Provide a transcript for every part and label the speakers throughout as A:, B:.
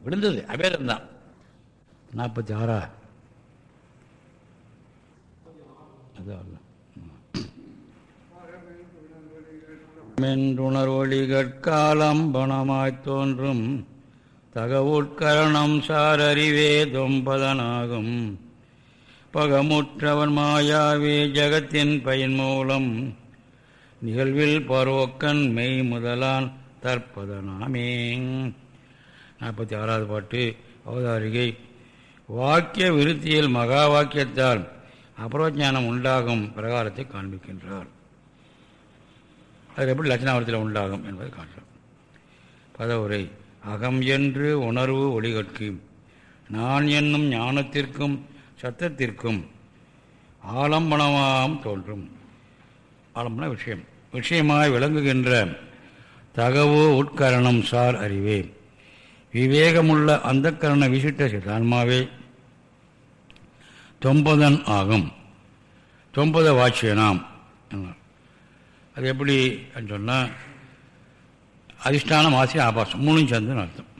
A: விழுந்தது. அபேதம்தான். நாற்பத்தி ஆறா அதான் மென்றுணர்வொளி கற்காலம் பணமாய்த் தோன்றும். தகவுட்கரணம் சாரறிவே தொம்பதனாகும். பகமுற்றவன் மாயாவே ஜகத்தின் பயன் மூலம். நிகழ்வில் பரோக்கன் மெய் முதலான் தற்பதனாமே நாற்பத்தி ஆறாவது பாட்டு அவதாரிகை. வாக்கிய விருத்தியில் மகா வாக்கியத்தால் அபரோஜானம் உண்டாகும் பிரகாரத்தை காண்பிக்கின்றார். அது எப்படி லட்சணாவரத்தில் உண்டாகும் என்பதை காட்டுறோம் பதவுரை அகம் என்று உணர்வு ஒளிகற்கு நான் என்னும் ஞானத்திற்கும் சத்தத்திற்கும் ஆலம்பனமாம் தோன்றும். ஆலம்பன விஷயம். விஷயமாய் விளங்குகின்ற தகவு உட்கரணம் சார் அறிவே. விவேகமுள்ள அந்த கரண விசிட்ட சிதான்மாவே தொம்பதன் ஆகும் தொம்பத வாட்சியனாம் அது எப்படி சொன்னால் அதிஷ்டானம் ஆசி ஆபாசம் மூணும் சேர்ந்துன்னு அர்த்தம்.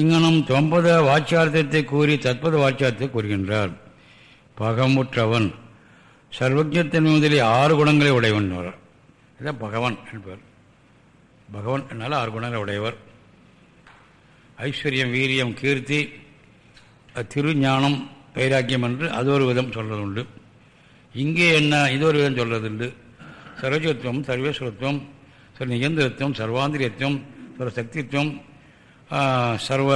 A: இங்கனம் தொம்பத வாட்சியார்த்தத்தை கூறி தற்பத வாட்சியார்த்தத்தை கூறுகின்றார். பகமுற்றவன் சர்வஜத்தின் முதலே ஆறு குணங்களை உடையவன் இதான் பகவான் என்பவர் பகவான் என்னால் ஆறு குணங்களை உடையவர். ஐஸ்வர்யம் வீரியம் கீர்த்தி திருஞானம் வைராக்கியம் என்று அது ஒரு விதம் சொல்கிறது உண்டு இங்கே என்ன இது ஒரு விதம் சொல்கிறது உண்டு சர்வஜத்துவம் சர்வேஸ்வரத்துவம் சர்வ நிகந்திரத்துவம் சர்வாந்திரியத்துவம் சர்வ சக்தித்துவம் சர்வ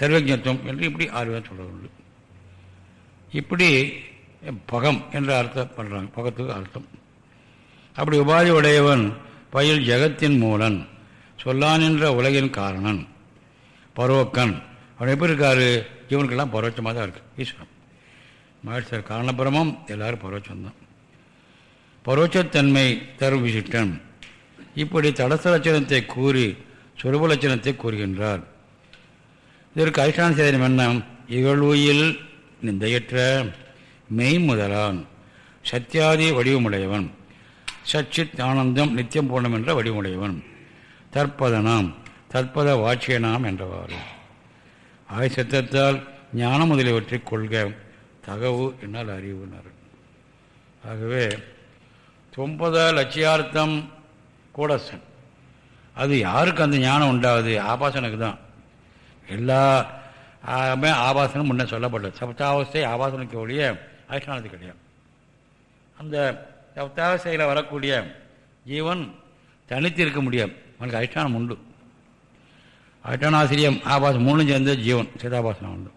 A: சர்வஜத்துவம் என்று இப்படி ஆறு விதம் சொல்கிறது உண்டு இப்படி பகம் என்ற அர்த்தம் பண்ணுறாங்க பகத்துக்கு அர்த்தம். அப்படி உபாதி உடையவன் பயில் ஜெகத்தின் மூலன் சொல்லான் என்ற உலகின் காரணன். பரோக்கன் அவன் எப்படி இருக்காரு? இவனுக்கெல்லாம் பரோட்சமாக தான் இருக்கு. ஈஸ்வரன். மகேஸ்வரர் காரணபுரமும் எல்லாரும் பரோட்சம்தான் பரோட்சத்தன்மை தரும் விசிட்டன். இப்படி தடச லட்சணத்தை கூறி சுரப லட்சணத்தை கூறுகின்றார். இதற்கு அதிஷ்டான சேதனம் என்ன இகழ்வுயில் நிந்தையற்ற மெய் முதலான் சத்தியாதி வடிவமுடையவன் சச்சித் ஆனந்தம் நித்தியம் பூர்ணம் என்ற வடிவமுடையவன் தற்பதனாம். தற்பத வாட்சியனாம் என்றவாறு. ஆய் சத்தத்தால் ஞானம் முதலியவற்றை கொள்க. தகவு என்னால் அறிவுனர் ஆகவே தொம்பத லட்சியார்த்தம் கூடசன். அது யாருக்கு அந்த ஞானம் உண்டாகுது? ஆபாசனுக்கு தான். எல்லா ஆபாசனம் முன்ன சொல்லப்பட்டது. சப்தாவஸ்தை ஆபாசனுக்கு ஒழிய அதிஷ்டானது கிடையாது அந்த சப்தாவஸ்தையில் வரக்கூடிய ஜீவன் தனித்து இருக்க முடியாது. அவனுக்கு அதிஷ்டானம் உண்டு. அட்டனாசிரியம் ஆபாசம் மூணு சேர்ந்த ஜீவன் சிதாபாசனம் உண்டு.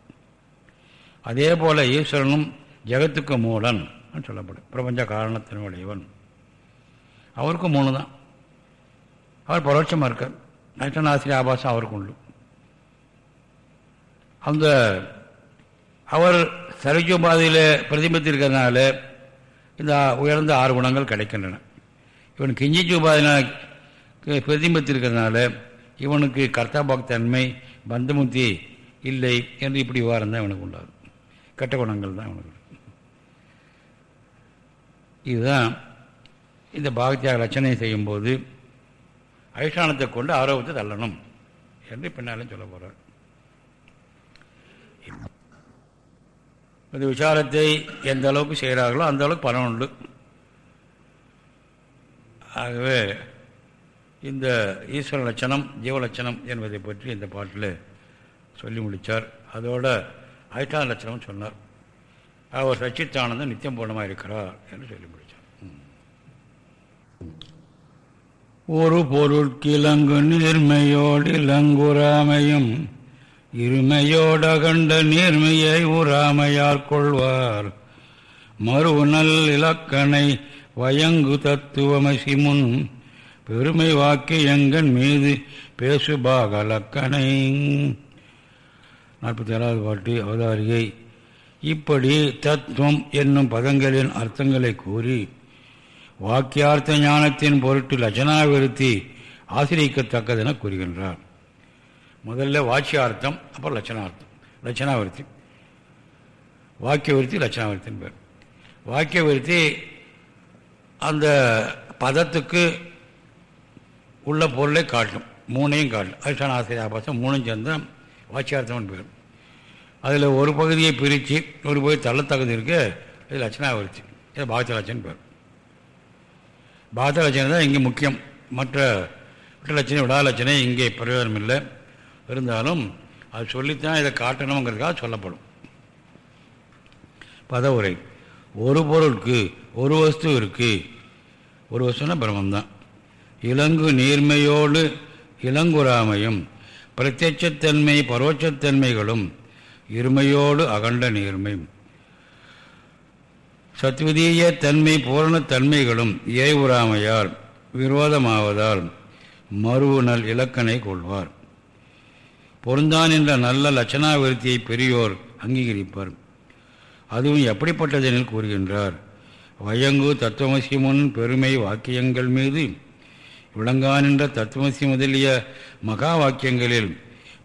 A: அதே போல் ஈஸ்வரனும் ஜெகத்துக்கு மூலன் சொல்லப்படும். பிரபஞ்ச காரணத்தினுடையவன் அவருக்கும் மூணு தான் அவர் பரோட்சமாக இருக்கார். அதிஷ்டானாசிரிய ஆபாசம் அவருக்கு உண்டு. அந்த அவர் சரஜோபாதையில் பிரதிபலித்திருக்கிறதுனால இந்த உயர்ந்த ஆறு குணங்கள் கிடைக்கின்றன. இவன் கிஞ்சிச்சு உபாதினால் பிரதிபலித்திருக்கிறதுனால இவனுக்கு கர்த்தாபாக்தன்மை பந்தமுத்தி இல்லை என்று இப்படி விவகாரம் தான் இவனுக்கு உண்டாகும் கெட்ட குணங்கள் தான் இவனுக்கு. இதுதான் இந்த பாகத்தியாக லட்சணை செய்யும்போது அதிஷ்டானத்தை கொண்டு ஆரோக்கியத்தை தள்ளணும் என்று பின்னாலும் சொல்ல போகிறார் இந்த விசாரத்தை எந்த அளவுக்கு செய்கிறார்களோ அந்த அளவுக்கு பலன் உண்டு. ஆகவே இந்த ஈஸ்வர லட்சணம் ஜீவலட்சணம் என்பதை பற்றி இந்த பாட்டில் சொல்லி முடித்தார் அதோட ஐட்டான லட்சணம் சொன்னார். அவர் சச்சித்தானந்தம் நித்தியம் பூர்ணமாக இருக்கிறார் என்று சொல்லி முடித்தார் ஒரு பொருட்கிழங்கு நீர்மையோடு இளங்குறாமையும் இருமையோட கண்ட நீர்மையை உறாமையார் கொள்வார். மறுநல் இலக்கணை வயங்கு தத்துவமசி முன் பெருமை வாக்கியங்கன் மீது பேசுபாக லக்கணை நாற்பத்தி ஏழாவது பாட்டு அவதாரிகை. இப்படி தத்துவம் என்னும் பதங்களின் அர்த்தங்களை கூறி வாக்கியார்த்த ஞானத்தின் பொருட்டு லட்சணாவிருத்தி ஆசிரியக்கத்தக்கதென கூறுகின்றார். முதல்ல வாட்சியார்த்தம் அப்புறம் லட்சணார்த்தம். லட்சணாவிருத்தி வாக்கிய விருத்தி லட்சணாவிருத்தின் பேர். வாக்கிய விருத்தி அந்த பதத்துக்கு உள்ள பொருளை காட்டும். மூணையும் காட்டும். அதிஷ்டான ஆசிரியர் ஆபாசம் மூணும் சேர்ந்தால் வாட்சியார்த்தம்னு பேர் அதில் ஒரு பகுதியை பிரித்து ஒரு பகுதி தள்ளத்தகுதி இருக்கு. இது லட்சணாவரிச்சு இது பாகத்த லட்சணம் பேர். பாகத்த லட்சணம் தான் இங்கே முக்கியம். மற்ற விட்ட லட்சணம் விடா லட்சணம் இங்கே பிரயோஜனம் இல்லை. இருந்தாலும் அது சொல்லித்தான் இதை காட்டணுங்கிறதுக்காக சொல்லப்படும். பதவுரை. ஒரு பொருளுக்கு ஒரு வஸ்து இருக்குது ஒரு வஸ்துனா பிரம்மந்தான் இலங்கு நீர்மையோடு இளங்குறாமையும் பிரத்யட்சத்தன்மை பரோட்சத்தன்மைகளும் இருமையோடு அகண்ட நீர்மை. சத்விதீய தன்மை பூரணத்தன்மைகளும் ஏவுறாமையால் விரோதமாவதால் மறுவுணல் இலக்கணை கொள்வார். பொருந்தான் என்ற நல்ல லட்சணாவிருத்தியை பெரியோர் அங்கீகரிப்பார். அதுவும் எப்படிப்பட்டதெனில் கூறுகின்றார்? வயங்கு தத்துவமசி முன் பெருமை வாக்கியங்கள் மீது விளங்கான் என்ற முதலிய மகா வாக்கியங்களில்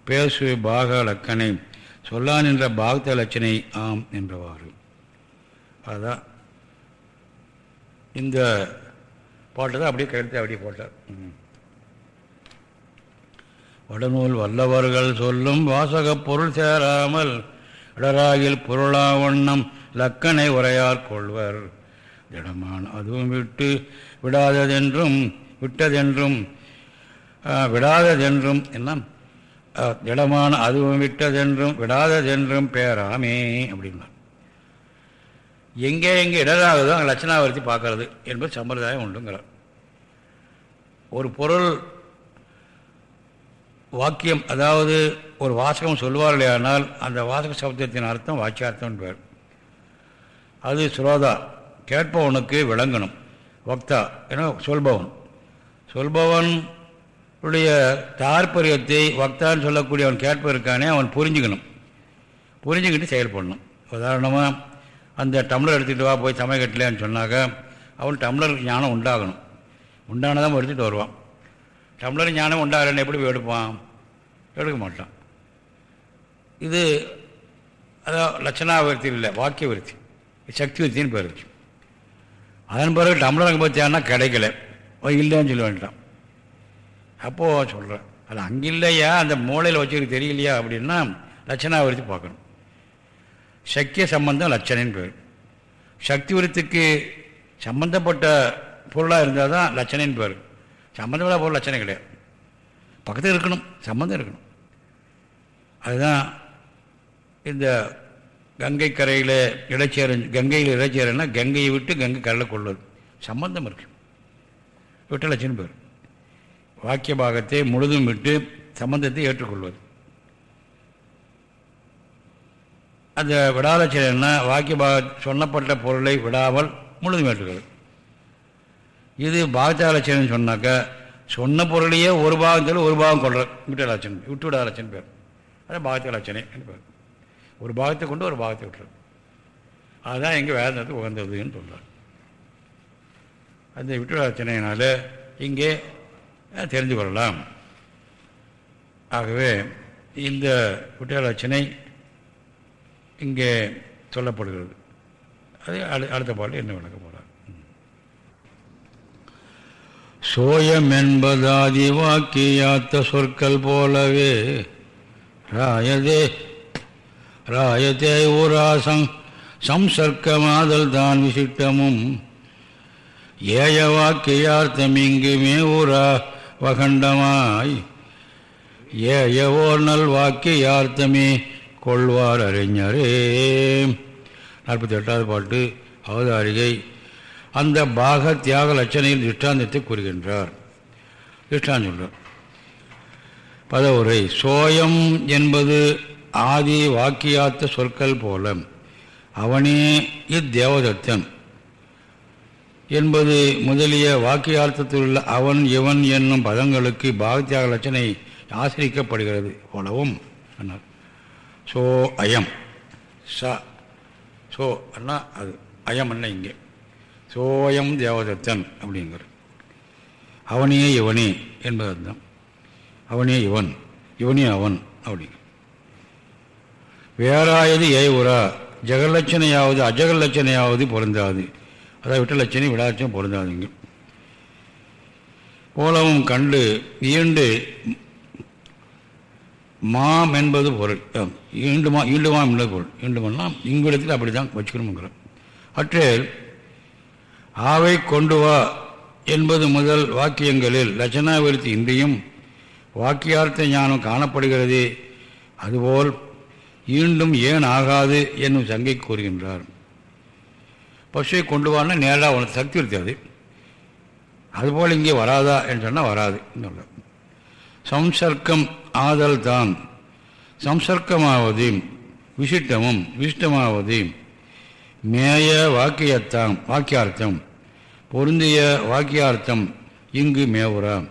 A: பேசு பாக லக்கனை சொல்லான் என்ற பாகத்த லட்சணை ஆம் என்றவாறு அதுதான் இந்த பாட்டு தான் அப்படியே கருத்து அப்படியே போட்டார். வடநூல் வல்லவர்கள் சொல்லும் வாசகப் பொருள் சேராமல் இடராகில் பொருளாவண்ணம் லக்கனை உரையார் கொள்வர். திடமான அதுவும் விட்டு விடாததென்றும் விட்டதென்றும் விடாததென்றும் என்ன திடமான அதுவும் விட்டதென்றும் விடாததென்றும் பேராமே அப்படின்னா எங்கே எங்கே இடராகுதோ அங்கே லட்சணாவர்த்தி பார்க்கறது என்பது சம்பிரதாயம் உண்டுங்கிறார். ஒரு பொருள் வாக்கியம் அதாவது ஒரு வாசகம் சொல்வார்களேயானால் அந்த வாசக சப்தத்தின் அர்த்தம் வாக்கியார்த்தம் பேர் அது சுரோதா கேட்பவனுக்கு விளங்கணும் வக்தா ஏன்னா சொல்பவன். சொல்பவன் உடைய தாற்பயத்தை வக்தான்னு சொல்லக்கூடிய அவன் கேட்பதற்கானே அவன் புரிஞ்சுக்கணும். புரிஞ்சுக்கிட்டு செயல்படணும் உதாரணமாக அந்த டம்ளர் எடுத்துகிட்டு வா போய் சமயக்கட்டலேன்னு சொன்னாக்க அவன் டம்ளர் ஞானம் உண்டாகணும். உண்டானதான் எடுத்துகிட்டு வருவான். டம்ளர் ஞானம் உண்டாகலன்னு எப்படி எடுப்பான்? எடுக்க மாட்டான். இது அதான் லட்சணாவிருத்தி இல்லை வாக்கிய விருத்தி சக்தி விருத்தின்னு பேர் அதன் பிறகு டம்ளர் அங்கே பார்த்தியான்னா கிடைக்கல. இல்லைன்னு சொல்ல வேண்டாம் அப்போது சொல்கிறேன் அது அங்கே இல்லையா அந்த மூளையில் வச்சுருக்கு தெரியலையா? அப்படின்னா லட்சணாவிருத்தி பார்க்கணும். சக்கிய சம்பந்தம் லட்சணின்னு பேர். சக்தி விருத்துக்கு சம்பந்தப்பட்ட பொருளாக இருந்தால் தான் லட்சணின்னு பேர். சம்மந்தப்பட்ட பொருள் லட்சணம் கிடையாது. பக்கத்தில் இருக்கணும் சம்மந்தம் இருக்கணும். அதுதான் இந்த கங்கை கரையில் இடைச்சேரன் கங்கையில் இடைச்சேரன்னா கங்கையை விட்டு கங்கை கரையில் கொள்வது சம்பந்தம் இருக்குது விட்ட பேர். வாக்கிய பாகத்தை முழுதும் விட்டு சம்பந்தத்தை ஏற்றுக்கொள்வது. அந்த விடாலட்சணம்னா வாக்கிய பாக சொன்னப்பட்ட பொருளை விடாமல் முழுதும் ஏற்றுக்கிறது இது பாகத்தாலட்சணம் சொன்னாக்கா சொன்ன பொருளையே ஒரு பாகம் சொல்லி ஒரு பாகம் கொள்ற விட்டு விட்டு விடாலட்சன் பேர். அதான் பாகத்தாலட்சணை பேர். ஒரு பாகத்தை கொண்டு ஒரு பாகத்தை விட்டுறது. அதுதான் எங்கள் வேதத்துக்கு உகந்ததுன்னு சொல்கிறார் அந்த விட்டுவாச்சனையினால் இங்கே தெரிந்து கொள்ளலாம் ஆகவே இந்த விட்டுடாலட்சணை இங்கே சொல்லப்படுகிறது. அது அடு அடுத்த பாட்டு என்ன விளக்க போகிறார் சோயம் என்பதாதி வாக்கியாத்த சொற்கள் போலவே ராயதே ராயதே ஊராசம் சம்சர்க்கமாதல் தான் விசிட்டமும் ஏய வாக்கியார்த்தம் இங்குமே ஊரா வகண்டமாய். ஏயவோர் நல் வாக்கியார்த்தமே கொள்வார் அறிஞரே. நாற்பத்தி எட்டாவது பாட்டு அவதாரிகை. அந்த பாக தியாக லட்சணையில் திஷ்டாந்தத்தை கூறுகின்றார். திருஷ்டாந்தம் சொல்றார் பதவுரை சோயம் என்பது ஆதி வாக்கியார்த்த சொற்கள் போல. அவனே இத்தேவதத்தன் என்பது முதலிய வாக்கியார்த்தத்தில் உள்ள அவன் இவன் என்னும் பதங்களுக்கு பாகத்தியாக லட்சணை ஆசிரிக்கப்படுகிறது. போலவும் சொன்னார். சோ அயம். ச சோ அண்ணா அது அயம் அண்ணா இங்கே. சோயம் தேவதத்தன் அப்படிங்கிற அவனே இவனே என்பது அர்த்தம். அவனே இவன் இவனே அவன் அப்படிங்கிற வேறாயது ஏவுரா ஜெகலட்சணையாவது அஜகலட்சணையாவது பொருந்தாது. அதாவது விட்ட லட்சணை விடாச்சும் பொருந்தாதுங்க. போலவும் கண்டு ஈண்டு மாம் என்பது பொருள். ஆம், ஈண்டுமா ஈண்டுமாம் என்பது பொருள். ஈண்டுமெல்லாம் இங்கிடத்தில் அப்படி தான் வச்சுக்கணுங்கிறோம் அற்றில் ஆவை கொண்டு வா என்பது முதல் வாக்கியங்களில் லட்சணாவிருத்தி இன்றியும் வாக்கியார்த்த ஞானம் காணப்படுகிறது அதுபோல் ஈண்டும் ஏன் ஆகாது என்னும் சங்கை கூறுகின்றார். பசுவை கொண்டு வானா நேராக உனக்கு சக்தி இருக்காது அதுபோல் இங்கே வராதா என்று சொன்னால் வராது சம்சர்க்கம் ஆதல் தான் சம்சர்க்கமாவது விசிட்டமும் விசிட்டமாவது மேய வாக்கியத்தாம் வாக்கியார்த்தம். பொருந்திய வாக்கியார்த்தம் இங்கு மேவுறாம்.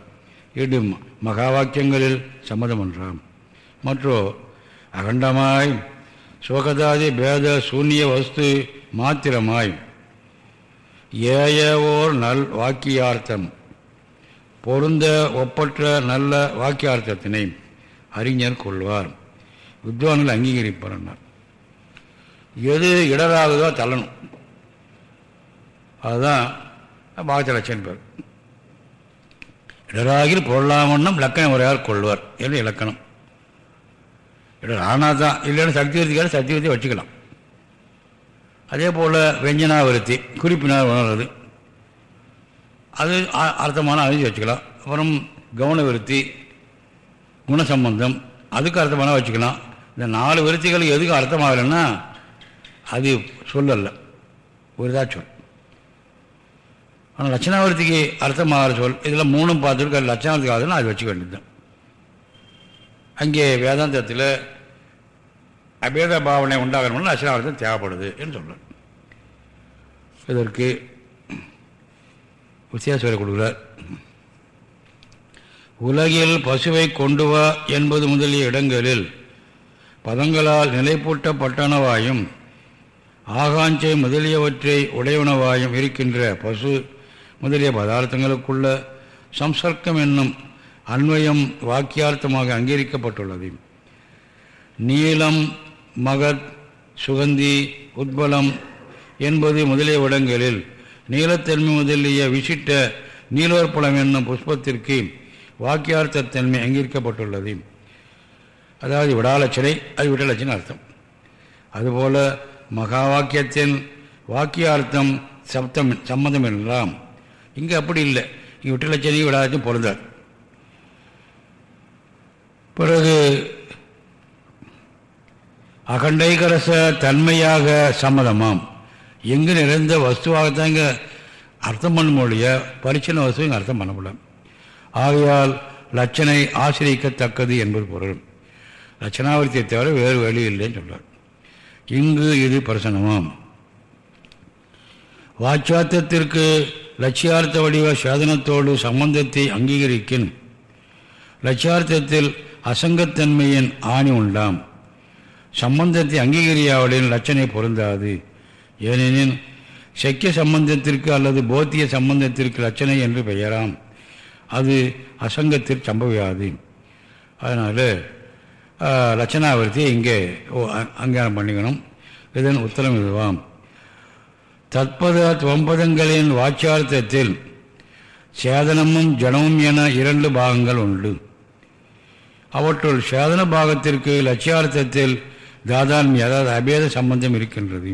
A: இது மகா வாக்கியங்களில் சம்மதம் என்றாம் மற்றோ அகண்டமாய் சுகதாதி பேத சூன்ய வஸ்து மாத்திரமாய் ஏயவோர் நல் வாக்கியார்த்தம். பொருந்த ஒப்பற்ற நல்ல வாக்கியார்த்தத்தினை அறிஞர் கொள்வார். வித்வான்கள் அங்கீகரிப்பார் எது இடராகுதோ தள்ளணும். அதுதான் பாகத்தலட்சன் பேர். இடராகில் பொருளாமன்னும் லக்கணம் உரையார் கொள்வார். என்று இலக்கணம்? இடர் ஆனால் தான் இல்லைன்னா சக்தி சக்திவர்த்தி வச்சுக்கலாம். அதே போல் வெஞ்சனாவிருத்தி குறிப்பினால் உணர்றது. அது அ- அர்த்தமான அறிஞ்சு வச்சுக்கலாம். அப்புறம் கவன விருத்தி குணசம்பந்தம் அதுக்கு அர்த்தமான வச்சுக்கலாம். இந்த நாலு விருத்திகள் எதுக்கு அர்த்தமாகலைன்னா அது சொல்லல்ல. ஒரு தான் சொல். ஆனால் லட்சணாவிருத்திக்கு அர்த்தமாகிற சொல் இதில் மூணும் பார்த்துருக்க லட்சணாவிருத்திக்கு ஆகுதுன்னா அது வச்சுக்க வேண்டியது அங்கே வேதாந்தத்தில் அபேத பாவனை உண்டாகணும்னு லட்சணாவிரதம் தேவைப்படுது என்று சொல்கிறார் இதற்கு வித்தியாசம் கொடுக்குறார். உலகில் பசுவை கொண்டு வா என்பது முதலிய இடங்களில் பதங்களால் நிலைப்பூட்டப்பட்டனவாயும் ஆகாஞ்சை முதலியவற்றை உடையவனவாயும் இருக்கின்ற பசு முதலிய பதார்த்தங்களுக்குள்ள சம்சர்க்கம் என்னும் அன்வயம் வாக்கியார்த்தமாக அங்கீகரிக்கப்பட்டுள்ளது. நீளம் மகத் சுகந்தி உத்பலம் என்பது முதலிய இடங்களில் நீலத்தன்மை முதலிய விசிட்ட நீலோற்பலம் என்னும் புஷ்பத்திற்கு வாக்கியார்த்தத்தன்மை அங்கீகரிக்கப்பட்டுள்ளது. அதாவது விடாலட்சணை அது விடலட்சணை அர்த்தம். அதுபோல மகா வாக்கியத்தின் வாக்கியார்த்தம் சப்தம் சம்மந்தம் என்றாம் இங்கே அப்படி இல்லை. இங்கே விட்டலட்சணையும் விடாலட்சம் பொருந்தார் பிறகு அகண்டைகரச தன்மையாக சம்மதமாம். எங்கு நிறைந்த வஸ்துவாகத்தான் இங்கே அர்த்தம் பண்ண மொழிய பரிச்சன வஸ்து இங்கே அர்த்தம் பண்ண ஆகையால் லட்சனை ஆசிரியக்கத்தக்கது என்பது பொருள். லட்சணாவர்த்தியை தவிர வேறு வழி இல்லைன்னு சொல்கிறார் இங்கு இது பிரசனமாம் வாச்சார்த்தத்திற்கு லட்சியார்த்த வடிவ சாதனத்தோடு சம்பந்தத்தை அங்கீகரிக்கின். லட்சியார்த்தத்தில் அசங்கத்தன்மையின் ஆணி உண்டாம். சம்பந்தத்தை அங்கீகரியாவலின் லட்சணை பொருந்தாது. ஏனெனில் சக்கிய சம்பந்தத்திற்கு அல்லது போத்திய சம்பந்தத்திற்கு லட்சணை என்று பெயராம். அது அசங்கத்தில் சம்பவியாது. அதனால் லட்சணாவர்த்தியை இங்கே அங்கீகாரம் பண்ணிக்கணும். இதன் உத்தரம் இதுவாம். தற்பத ஒன்பதங்களின் வாச்சார்த்தத்தில் சேதனமும் ஜனமும் என இரண்டு பாகங்கள் உண்டு. அவற்றுள் சேதன பாகத்திற்கு லட்சியார்த்தத்தில் தாதான்மிய அதாவது அபேத சம்பந்தம் இருக்கின்றது.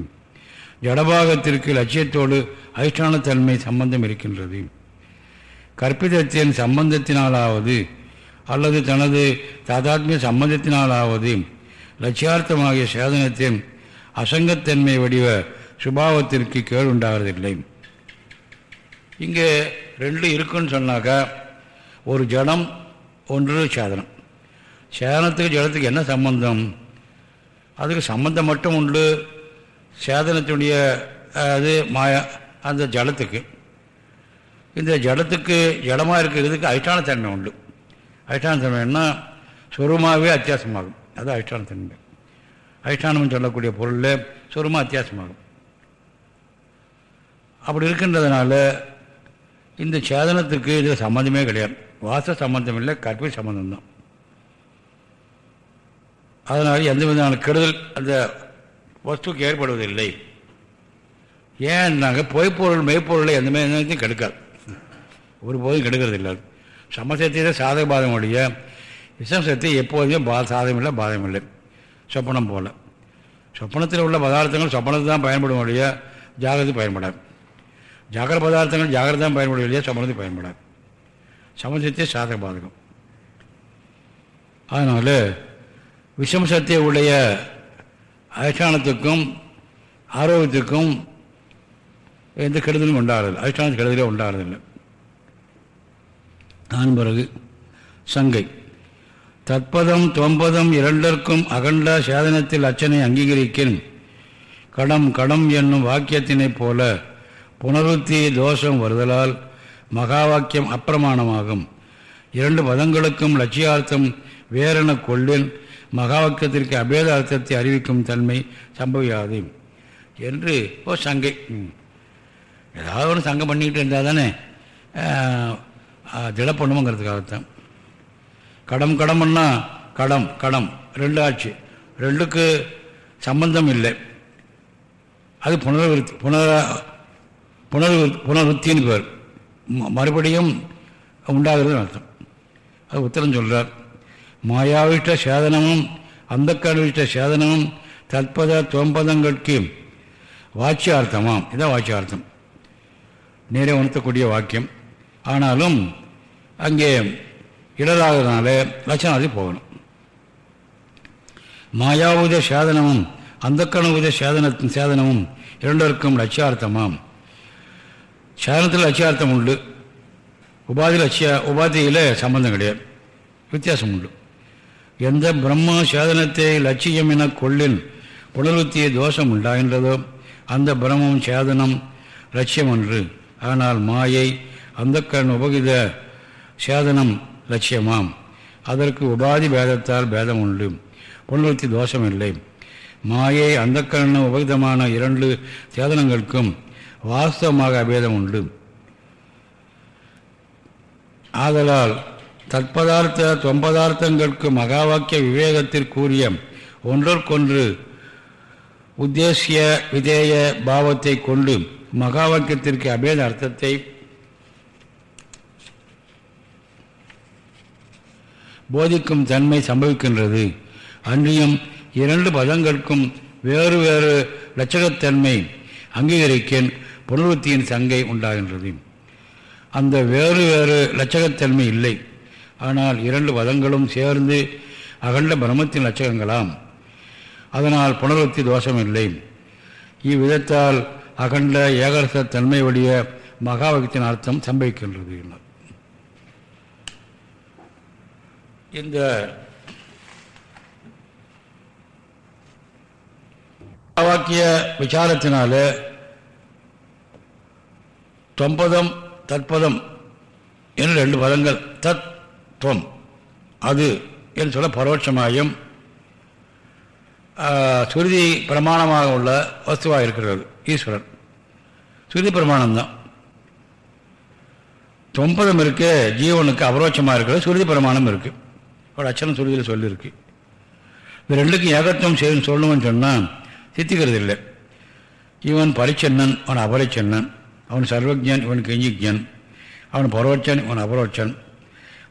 A: ஜடபாகத்திற்கு லட்சியத்தோடு அதிஷ்டானத்தன்மை சம்பந்தம் இருக்கின்றது. கற்பிதத்தின் சம்பந்தத்தினாலாவது அல்லது தனது தாதாத்மிய சம்பந்தத்தினாலாவது லட்சியார்த்தமாகிய சேதனத்தின் அசங்கத்தன்மை வடிவ சுபாவத்திற்கு கேடு உண்டாகிறதில்லை இங்கே ரெண்டு இருக்குன்னு சொன்னாக்கா ஒரு ஜடம் ஒன்று சேதனம். சேதனத்துக்கு ஜடத்துக்கு என்ன சம்பந்தம்? அதுக்கு சம்பந்தம் மட்டும் உண்டு. சேதனத்துடைய அது மாயா அந்த ஜடத்துக்கு இந்த ஜடத்துக்கு ஜலமாக இருக்கிறதுக்கு அதிஷ்டானத்தன்மை உண்டு. அதிஷ்டானத்தன்மைன்னா சொருமாவே அத்தியாசமாகும். அது அதிஷ்டானத்தன்மை அதிஷ்டானம் சொல்லக்கூடிய பொருளில் சொருமா அத்தியாசமாகும். அப்படி இருக்கின்றதுனால இந்த சேதனத்துக்கு இது சம்மந்தமே கிடையாது. வாச சம்பந்தம் இல்லை கற்பை சம்மந்தம் தான் அதனால் எந்த விதமான கெடுதல் அந்த வஸ்துக்கு ஏற்படுவதில்லை. ஏன்னாங்க பொய்ப்பொருள் மெய்ப்பொருளை எந்த மாதிரி கெடுக்காது. ஒரு போதும் கெடுக்கிறது இல்லை சமசக்தி சாதக பாதம் உடைய விஷம் சக்தி எப்போதுமே பா சாதகம் இல்லை பாதகம் இல்லை சொப்பனம் போல். சொப்பனத்தில் உள்ள பதார்த்தங்கள் சொப்பனத்தில் தான் பயன்படும் உடைய ஜாகிரதை பயன்படாது. ஜாகிர பதார்த்தங்கள் ஜாகிரதை தான் பயன்படும் இல்லையா சொப்பனத்தை பயன்படாது. சமசத்திய சாதக பாதகம். அதனால் விஷம சக்தியை உடைய அதிஷ்டானத்துக்கும் ஆரோக்கியத்துக்கும் எந்த கெடுதலும் உண்டாகிறது அதிஷ்டான கெடுதலே உண்டாகிறதில்லை அதன் பிறகு சங்கை. தற்பதம் தொம்பதம் இரண்டற்கும் அகண்ட சேதனத்தில் அச்சனை அங்கீகரிக்கின். கடம் கடம் என்னும் வாக்கியத்தினைப் போல புனருத்தி தோஷம் வருதலால் மகா வாக்கியம் அப்பிரமாணமாகும். இரண்டு பதங்களுக்கும் லட்சியார்த்தம் வேறென கொள்ளின் மகாவாக்கியத்திற்கு அபேத அர்த்தத்தை அறிவிக்கும் தன்மை சம்பவியாது. என்று ஓ சங்கை. ஏதாவது ஒன்று சங்கம் பண்ணிக்கிட்டு இருந்தால் தானே திட பண்ணுமங்கிறதுக்காகத்தான் கடம் கடம்னா கடம் கடம் ரெண்டு ஆட்சி. ரெண்டுக்கு சம்பந்தம் இல்லை. அது புனர்விருத்தி புனர புனர்வு புனர்விருத்தின்னு பேர். மறுபடியும் உண்டாகிறது அர்த்தம். அது உத்தரம் சொல்கிறார் மாயாவிஷ்ட சேதனமும் அந்த கருவிஷ்ட சேதனமும் தற்பத தொம்பதங்களுக்கு வாட்சியார்த்தமாம் இதான் வாட்சியார்த்தம் நேரே உணர்த்தக்கூடிய வாக்கியம். ஆனாலும் அங்கே இடராகிறதுனால லட்சணாதி போகணும். மாயாவுத சேதனமும் அந்த கணவுத சேதனத்தின் சேதனமும் இரண்டருக்கும் லட்சியார்த்தமாம். சேதனத்தில் லட்சியார்த்தம் உண்டு. உபாதி லட்சிய உபாதியில் சம்பந்தம் கிடையாது. வித்தியாசம் உண்டு. எந்த பிரம்ம சேதனத்தை லட்சியம் என கொள்ளின் புனருத்திய தோஷம் உண்டாகின்றதோ அந்த பிரம்மம் சேதனம் லட்சியம் அன்று ஆனால் மாயை அந்த கண் உபகித சேதனம் லட்சியமாம். அதற்கு உபாதி பேதத்தால் பேதம் உண்டு புனருத்தி தோஷம் இல்லை மாயை அந்த கண்ண உபகிதமான இரண்டு சேதனங்களுக்கும் வாஸ்தவமாக அபேதம் உண்டு ஆதலால் தற்பதார்த்த தொம்பதார்த்தங்களுக்கு மகா வாக்கிய விவேகத்திற்குரிய ஒன்றொன்று உத்தேசிய விதேய பாவத்தை கொண்டு மகா வாக்கியத்திற்கு அபேத அர்த்தத்தை போதிக்கும் தன்மை சம்பவிக்கின்றது. அன்றியும் இரண்டு பதங்களுக்கும் வேறு வேறு லட்சகத்தன்மை அங்கீகரிக்க புனருத்தியின் சங்கை உண்டாகின்றது. அந்த வேறு வேறு லட்சகத்தன்மை இல்லை. ஆனால் இரண்டு பதங்களும் சேர்ந்து அகண்ட பிரம்மத்தின் லட்சகங்களாம். அதனால் புனருத்தி தோஷம் இல்லை இவ்விதத்தால் அகண்ட ஏகரச தன்மையுடைய மகாவகத்தின் அர்த்தம் சம்பவிக்கின்றது. இந்த வாக்கிய விசாரத்தினால தொம்பதம் தற்பதம் என்று ரெண்டு பதங்கள். தத் துவம் அது என்று சொல்ல பரோட்சமாயும் சுருதி பிரமாணமாக உள்ள வஸ்துவாக இருக்கிறது ஈஸ்வரன் சுருதி பிரமாணம்தான். தொம்பதம் இருக்கு ஜீவனுக்கு அபரோட்சமாக இருக்கிறது சுருதி பிரமாணம் இருக்குது ஒரு அச்சனம் சுருதியில் சொல்லியிருக்கு இது ரெண்டுக்கும் ஏகத்துவம் செய்யணும் சொல்லணும்னு சொன்னால் சித்திக்கிறது இல்லை. இவன் பரிச்சன்னன் அவன் அபரிச்சன்னன் அவன் சர்வஜன் இவன் கெஞ்சிஜன் அவன் பரோட்சன் இவன் அபரோட்சன்.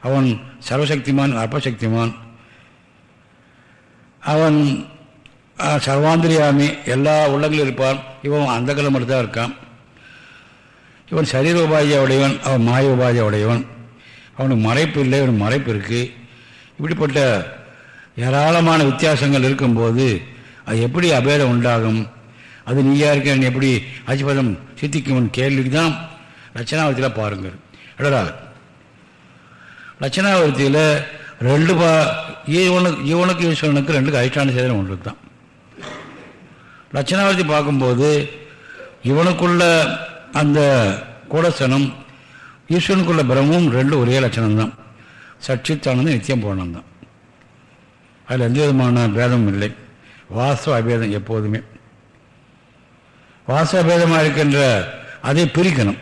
A: அவன் சர்வசக்திமான் அற்பசக்திமான். அவன் சர்வாந்திரியாமி எல்லா உள்ளங்களும் இருப்பான். இவன் அந்த கலம் மட்டும் தான் இருக்கான். இவன் சரீர உபாதியை உடையவன் அவன் மாய உபாதியை உடையவன். அவனுக்கு மறைப்பு இல்லை இவனுக்கு மறைப்பு இருக்குது இப்படிப்பட்ட ஏராளமான வித்தியாசங்கள் இருக்கும்போது அது எப்படி அபேதம் உண்டாகும்? அது நீயா இருக்க எப்படி அஜிபதம் சித்திக்கும் கேள்விக்கு தான் ரச்சனாவத்தில் பாருங்கள். இடரா லட்சணாவர்த்தியில் ரெண்டு பா ஈவனுக்கு ஈவனுக்கு ஈஸ்வரனுக்கு ரெண்டுக்கு அதிஷ்டான சேதனம் ஒன்று தான் லட்சணாவர்த்தி பார்க்கும்போது இவனுக்குள்ள அந்த கூடசனம் ஈஸ்வரனுக்குள்ள பிரமும் ரெண்டு ஒரே லட்சணம் தான் சட்சித்தானது நித்தியம் போனோம் தான் அதில் எந்த விதமான பேதமும் இல்லை. வாஸ்தவ அபேதம் எப்போதுமே. வாசவ அபேதமாக இருக்கின்ற அதை பிரிக்கணும்.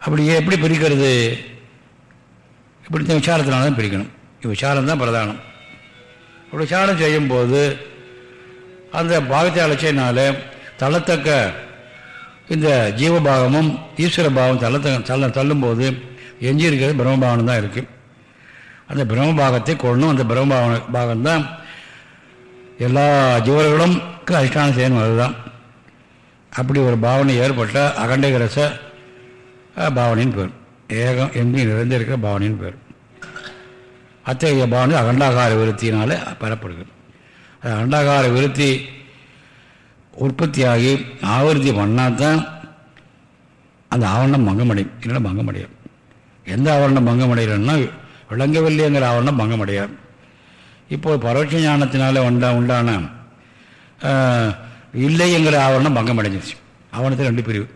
A: அப்படி எப்படி பிரிக்கிறது? இப்படி விசாரத்தினால தான் பிரிக்கணும் விசாரம் தான் பிரதானம். அப்படி விசாரம் செய்யும்போது அந்த பாகத்தை அலட்சியினால தள்ளத்தக்க இந்த ஜீவபாகமும் ஈஸ்வர பாவம் தள்ள தள்ள தள்ளும்போது எஞ்சி இருக்கிறது பிரம்மபாவனம் தான் இருக்குது அந்த பிரம்மபாகத்தை கொள்ளணும் அந்த பிரம்மபாவன பாகம்தான் எல்லா ஜீவர்களும்க்கு அதிஷ்டானம் செய்யணும் அதுதான். அப்படி ஒரு பாவனை ஏற்பட்ட அகண்டகரச பாவனைன்னு பேர். ஏகம் எங்கேயும் நிறைந்திருக்கிற பாவனைன்னு பேர். அத்தகைய பாவனை அகண்டாகார விருத்தியினால் பெறப்படுகிறது அது அகண்டாகார விருத்தி உற்பத்தியாகி ஆவருத்தி பண்ணால் தான் அந்த ஆவரணம் பங்கமடையும் இல்லைன்னா பங்கமடையும் எந்த ஆவரணம் பங்கமடைகிறன்னா விளங்கவில்லைங்கிற ஆவரணம் பங்கமடையாது இப்போ பரோட்ச ஞானத்தினால உண்டா உண்டான இல்லைங்கிற ஆவரணம் பங்கமடைஞ்சிருச்சு ஆவணத்தில் ரெண்டு பிரிவு.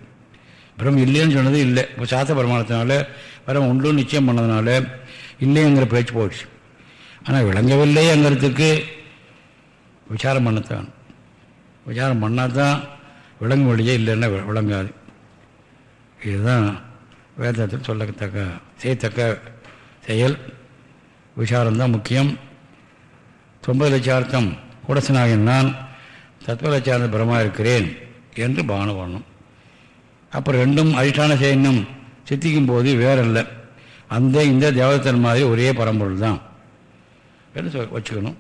A: பிரம்ம இல்லைன்னு சொன்னது இல்லை. இப்போ சாஸ்திர பிரமாணத்தினால பிரம்ம உண்டு நிச்சயம் பண்ணதுனால இல்லைங்கிற பேச்சு போயிடுச்சு. ஆனால் விளங்கவில்லைங்கிறதுக்கு விசாரம் பண்ணத்தான். விசாரம் பண்ணால் தான் விளங்கும் வழியே இல்லைன்னா விளங்காது. இதுதான் வேதத்தில் சொல்லத்தக்க செய்யத்தக்க செயல். விசாரம்தான் முக்கியம். தொம்பது லட்சார்த்தம் கூடசனாகின் நான் தத்துவ லட்சார்த்த பிரமா இருக்கிறேன் என்று பானம் பண்ணும் அப்புறம் ரெண்டும் அதிஷ்டான செய்யணும் சித்திக்கும் போது வேறல்ல. அந்த இந்த தேவதன் மாதிரி ஒரே பரம்பொருள் தான் என்று வச்சுக்கணும்.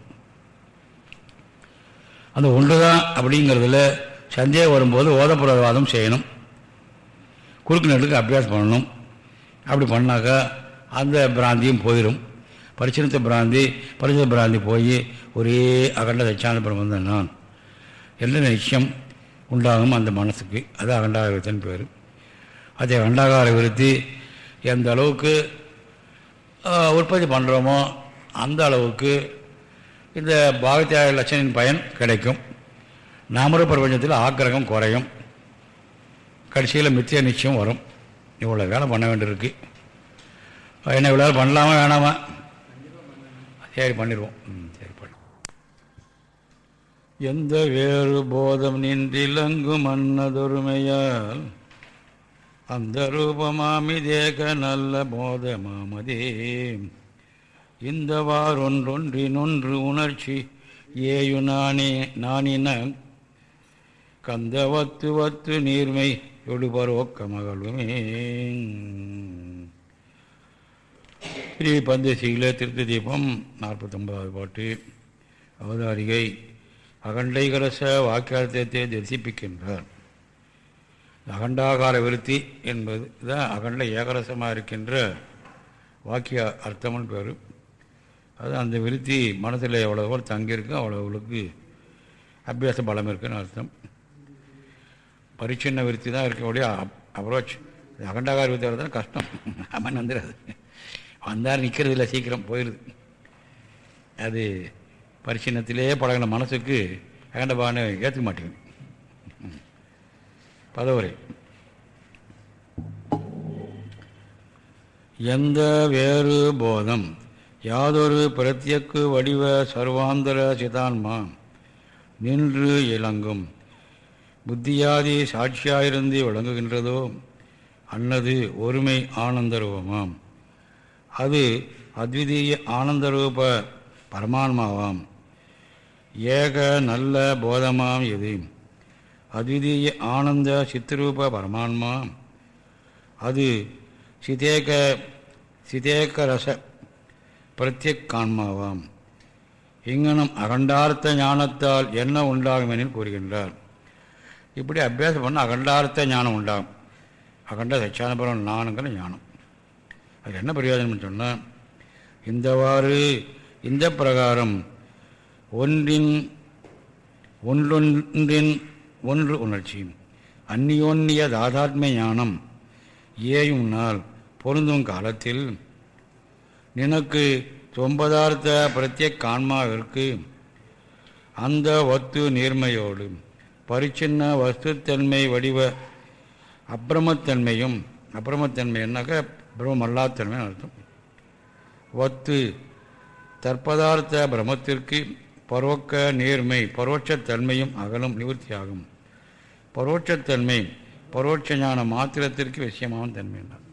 A: அந்த ஒன்று தான் அப்படிங்கிறதுல சந்தேகம் வரும்போது ஓதப்புறவாதம் செய்யணும். குறுக்கு நெடுக்கு அபியாசம் பண்ணணும். அப்படி பண்ணாக்கா அந்த பிராந்தியும் போயிடும் பரிசனத்த பிராந்தி பரிசுத்த பிராந்தி போய் ஒரே அகண்ட தச்சான பிரம்மந்தான் நான். என்ன நிச்சயம்? உண்டாகும் அந்த மனசுக்கு. அது அகண்டாக விருத்தின்னு பேர். அதே அண்டாகார விருத்தி எந்த அளவுக்கு உற்பத்தி பண்ணுறோமோ அந்த அளவுக்கு இந்த பாகத்தியாக லட்சணின் பயன் கிடைக்கும். நாமர பிரபஞ்சத்தில் ஆக்கிரகம் குறையும். கடைசியில் மித்திய நிச்சயம் வரும். இவ்வளோ வேலை பண்ண வேண்டியிருக்கு. என்ன இவ்வளோ பண்ணலாமா வேணாமா? சரி பண்ணிடுவோம். ம் சரி. எந்த வேறு போதம் நின்றிலங்கும் அன்னதொருமையால் அந்த ரூபமாமி தேக நல்ல போதமாமதே. இந்த வாரொன்றொன்றினொன்று உணர்ச்சி ஏயு நானே நானின கந்த வத்து வத்து நீர்மை எழுபரோக்க மகளுமே ஸ்ரீ பந்தசீல திருத்த தீபம் நாற்பத்தொன்பதாவது பாட்டு அவதாரிகை அகண்டைகலச வாக்கியார்த்தத்தை தரிசிப்பிக்கின்றார். அகண்டாகார விருத்தி என்பது தான் அகண்ட ஏகரசமாக இருக்கின்ற வாக்கிய அர்த்தம்னு பேர். அது அந்த விருத்தி மனசில் எவ்வளோ தங்கியிருக்கும் அவ்வளோவுக்கு அபியாச பலம் இருக்குன்னு அர்த்தம். பரிச்சின்ன விருத்தி தான் இருக்கக்கூடிய அப்ரோச் அகண்டாகார விருத்தி வரதான் கஷ்டம். அம்மன் வந்துடாது வந்தார் நிற்கிறது இல்லை சீக்கிரம் போயிடுது. அது பரிசீலனத்திலே பழகின மனசுக்கு அகண்ட பாவனை ஏற்றுக்க மாட்டேங்குது. பதவுரை. எந்த வேறு போதம் யாதொரு பிரத்யக்கு வடிவ சர்வாந்தர சிதான்மா நின்று இளங்கும் புத்தியாதி சாட்சியாயிருந்து விளங்குகின்றதோ அன்னது ஒருமை ஆனந்தரூபமாம். அது அத்விதீய ஆனந்தரூப பரமான்மாவாம். ஏக நல்ல போதமாம் எது அதிதீய ஆனந்த சித்ரூப பரமான்மா. அது சிதேக சிதேக ரச பிரத்யக்கான்மாவாம். இங்கனம் அகண்டார்த்த ஞானத்தால் என்ன உண்டாகும் எனில் கூறுகின்றார். இப்படி அபியாசம் பண்ண அகண்டார்த்த ஞானம் உண்டாகும் அகண்ட சச்சானபுரம் நானுங்கிற ஞானம். அது என்ன பிரயோஜனம்னு சொன்னால் இந்தவாறு இந்த பிரகாரம் ஒன்றின் ஒன்றொன்றின் ஒன்று உணர்ச்சி. அந்நியோன்னிய தாதாத்மிய ஞானம் ஏயும் நாள் பொருந்தும் காலத்தில் நினக்கு தொம்பதார்த்த பிரத்யக் கான்மாவிற்கு அந்த ஒத்து நேர்மையோடு பரிச்சின்ன வஸ்துத்தன்மை வடிவ அப்பிரமத்தன்மையும் அப்பிரமத்தன்மைன்னாக்க பிரம்மல்லாத்தன்மை அர்த்தம். ஒத்து தற்பதார்த்த பிரமத்திற்கு பரோக்க நேர்மை பரோட்சத்தன்மையும் அகலும் நிவர்த்தியாகும். பரோட்சத்தன்மை பரோட்ச ஞான மாத்திரத்திற்கு விஷயமான தன்மை என்றார்.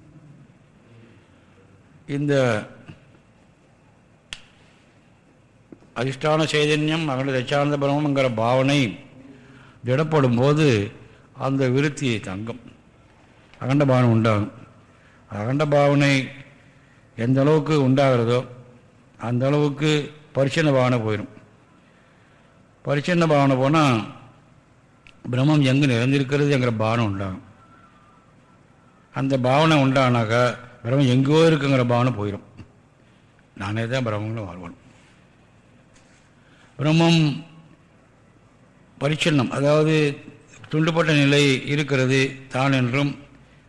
A: இந்த அதிஷ்டான சைதன்யம் அகண்ட தச்சானந்த பிரம்மங்கிற பாவனை திடப்படும் போது அந்த விருத்தி தங்கம். அகண்ட பாவனை உண்டாகும். அகண்ட பாவனை எந்த அளவுக்கு உண்டாகிறதோ அந்த அளவுக்கு பரிசன பாவனை போயிடும் பரிச்சின்ன பாவனை போனால் பிரம்மம் எங்கே நிறைந்திருக்கிறது என்கிற பாவனை உண்டாகும். அந்த பாவனை உண்டானாக்கா பிரம்மம் எங்கேயோ இருக்குங்கிற பாவனை போயிடும் நானே தான் பிரம்மங்களும் வாழ்வோம் பிரம்மம் பரிச்சின்னம் அதாவது துண்டுப்பட்ட நிலை இருக்கிறது தான் என்றும்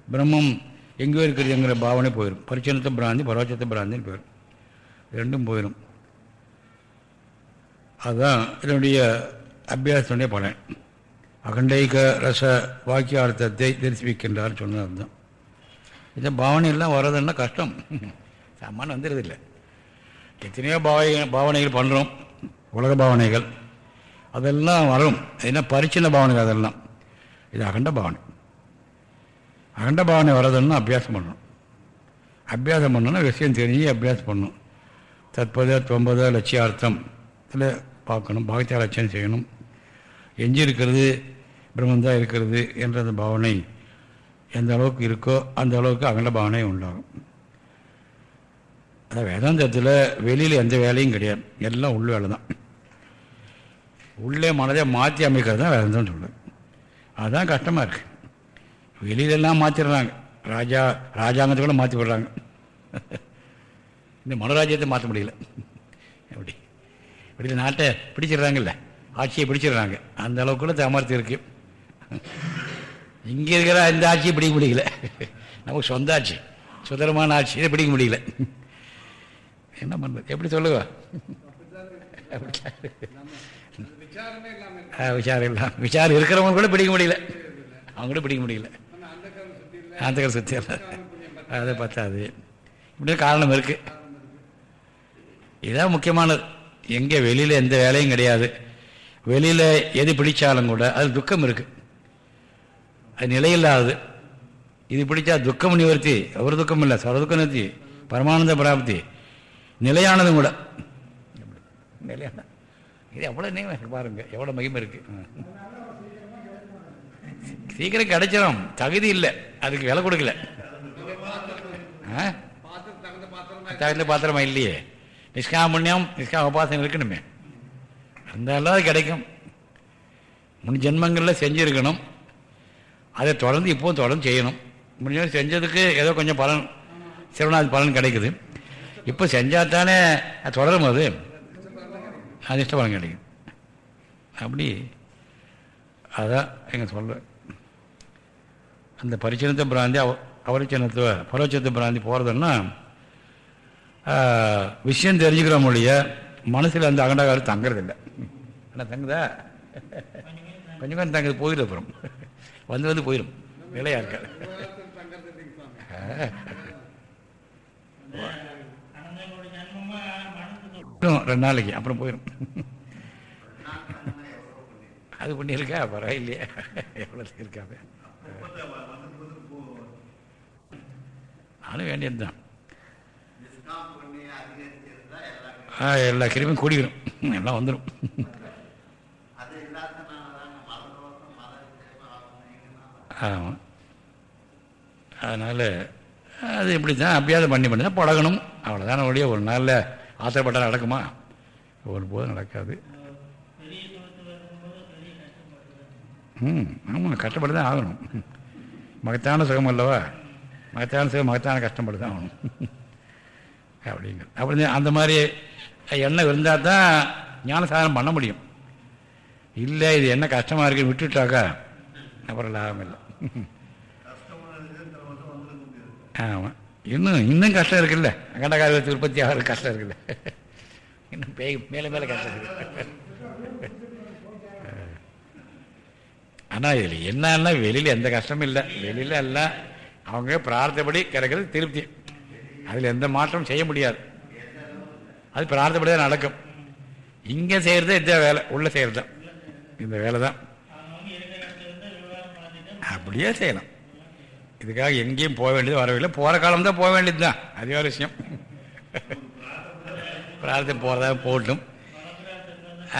A: பிரம்மம் எங்கேயோ இருக்கிறதுங்கிற பாவனை போயிடும் பரிச்சனத்தை பிராந்தி பரோட்சத்தை பிராந்தின்னு போயிடும் ரெண்டும் போயிடும் அதுதான் இதனுடைய அபியாசத்துடைய பலன் அகண்டைக ரச வாக்கியார்த்தத்தை தரிசிப்பிக்கின்றார் சொன்னது அதுதான். இந்த பாவனையெல்லாம் வர்றதுன்னா கஷ்டம். சாமான் வந்துடுறதில்லை எத்தனையோ பாவனை பாவனைகள் பண்ணுறோம் உலக பாவனைகள். அதெல்லாம் வரும். என்ன பரிச்சின பாவனைகள் அதெல்லாம். இது அகண்ட பாவனை. அகண்ட பாவனை வர்றதுன்னா அபியாசம் பண்ணணும். அபியாசம் பண்ணணும்னா விஷயம் தெரிஞ்சு அபியாசம் பண்ணணும். தற்பத தொம்பது லட்சியார்த்தம். இதில் பார்க்கணும் பாகத்தியால் அச்சனை செய்யணும். எஞ்சி இருக்கிறது பிரம்மந்தான் இருக்கிறது என்ற அந்த பாவனை எந்த அளவுக்கு இருக்கோ அந்த அளவுக்கு அகண்ட பாவனை உண்டாகும். அதான் வேதாந்தத்தில் வெளியில் எந்த வேலையும் கிடையாது. எல்லாம் உள்ள வேலை தான். உள்ளே மனதை மாற்றி அமைக்கிறது தான் வேதாந்தம் சொல்லுது அதுதான் கஷ்டமாக இருக்குது வெளியிலெல்லாம் மாற்றிடுறாங்க ராஜா ராஜாங்கத்தை கூட மாற்றி விடுறாங்க இந்த மனோராஜ்யத்தை மாற்ற முடியல. அப்படி வெளியில் நாட்டை பிடிச்சிடுறாங்கல்ல. ஆட்சியை பிடிச்சிடுறாங்க. அந்த அளவுக்குள்ள தமர்த்தி இருக்கு. இங்கே இருக்கிற இந்த ஆட்சியை பிடிக்க முடியல. நமக்கு சொந்த ஆட்சி. சுதரமான ஆட்சி. இதை பிடிக்க முடியல. என்ன பண்ணுறது எப்படி சொல்லுவா? விசாரம் இல்லாமல் விசாரம் இருக்கிறவங்க கூட பிடிக்க முடியல. அவங்க கூட பிடிக்க முடியல. அந்த கரை சுற்றி அதை பத்தாது இப்படி காரணம் இருக்குது இதுதான் முக்கியமானது. எங்கே வெளியில் எந்த வேலையும் கிடையாது. வெளியில் எது பிடிச்சாலும் கூட அது துக்கம் இருக்குது அது நிலையில்லாதது. இது பிடிச்சா துக்கம் நிவர்த்தி ஒரு துக்கம் இல்லை சரதுக்க நிவர்த்தி பரமானந்த பிராப்தி. நிலையானதும் கூட. நிலையான இது எவ்வளோ நேரம் பாருங்க எவ்வளோ மகிமை இருக்குது சீக்கிரம் கிடைச்சிடும் தகுதி இல்லை அதுக்கு விலை கொடுக்கல. தகுந்த பாத்திரமா இல்லையே? நிஷ்காமண்யம் நிஷ்காம உபாசனம் இருக்கணுமே. இருந்தாலும் அது கிடைக்கும். முன் ஜென்மங்களில் செஞ்சுருக்கணும். அதை தொடர்ந்து இப்போவும் தொடர்ந்து செய்யணும். முடிஞ்ச செஞ்சதுக்கு ஏதோ கொஞ்சம் பலன் சிறுவனாதி பலன் கிடைக்குது. இப்போ செஞ்சால் தானே அது தொடரும் அது. இஷ்ட பலன் கிடைக்கும். அப்படி அதான் எங்கள் சொல்ல அந்த பரிச்சனத்தை பிராந்தி அவ அவரிச்சனத்துவ பரோட்சத்தை பிராந்தி போகிறதுன்னா விஷயம் தெரிஞ்சுக்கிறோம் மொழிய மனசில் அந்த அகண்டகாரம் தங்குறதில்லை. ஆனால் தங்குதா? கொஞ்சம் கொஞ்சம் தங்குது போயிடும் அப்புறம். வந்து வந்து போயிடும் நிலையா இருக்காது ரெண்டு நாளைக்கு அப்புறம் போயிடும் அது பண்ணியிருக்கா? பரவாயில்லையா. எவ்வளோ இருக்காது நானும் வேண்டியதுதான். எல்லா கிருமியும் கூடிவிடும். எல்லாம் வந்துடும் ஆமாம் அதனால் அது இப்படி தான் அப்படியாவது பண்ணி பண்ணி தான் பழகணும். அவ்வளோதான ஒழிய ஒரு நாளில் ஆத்திரப்பட்டால் நடக்குமா? ஒரு போதும் நடக்காது. ம் ஆமாம் கஷ்டப்பட்டு தான் ஆகணும். மகத்தான சுகம் அல்லவா? மகத்தான சுகம் மகத்தான கஷ்டப்பட்டு தான் ஆகணும். அப்படிங்கிறது அப்படி அந்த மாதிரி எண்ணம் இருந்தால் தான் ஞான சாதனம் பண்ண முடியும். இல்லை இது என்ன கஷ்டமாக இருக்குன்னு விட்டுட்டாக்கா? அப்புறம் லாபம் இல்லை. ஆமாம் இன்னும் இன்னும் கஷ்டம் இருக்குல்ல? அகண்டகாரத்தை உற்பத்தி ஆகிறது கஷ்டம் இருக்குல்ல? இன்னும் பேய் மேலே மேலே கஷ்டம் இருக்கு. ஆனால் இதில் என்னன்னா வெளியில் எந்த கஷ்டமும் இல்லை. வெளியில் எல்லாம் அவங்க பிரார்த்தப்படி கிடைக்கிறது திருப்தி. அதில் எந்த மாற்றமும் செய்ய முடியாது. அது பிரார்த்தப்படி தான் நடக்கும். இங்கே செய்கிறது இந்த வேலை உள்ளே செய்கிறது தான் இந்த வேலை தான் அப்படியே செய்யலாம். இதுக்காக எங்கேயும் போக வேண்டியது வரவில்லை போகிற காலம் தான் போக வேண்டியது தான் அதே ஒரு விஷயம். பிரார்த்தனை போகிறதா போட்டும்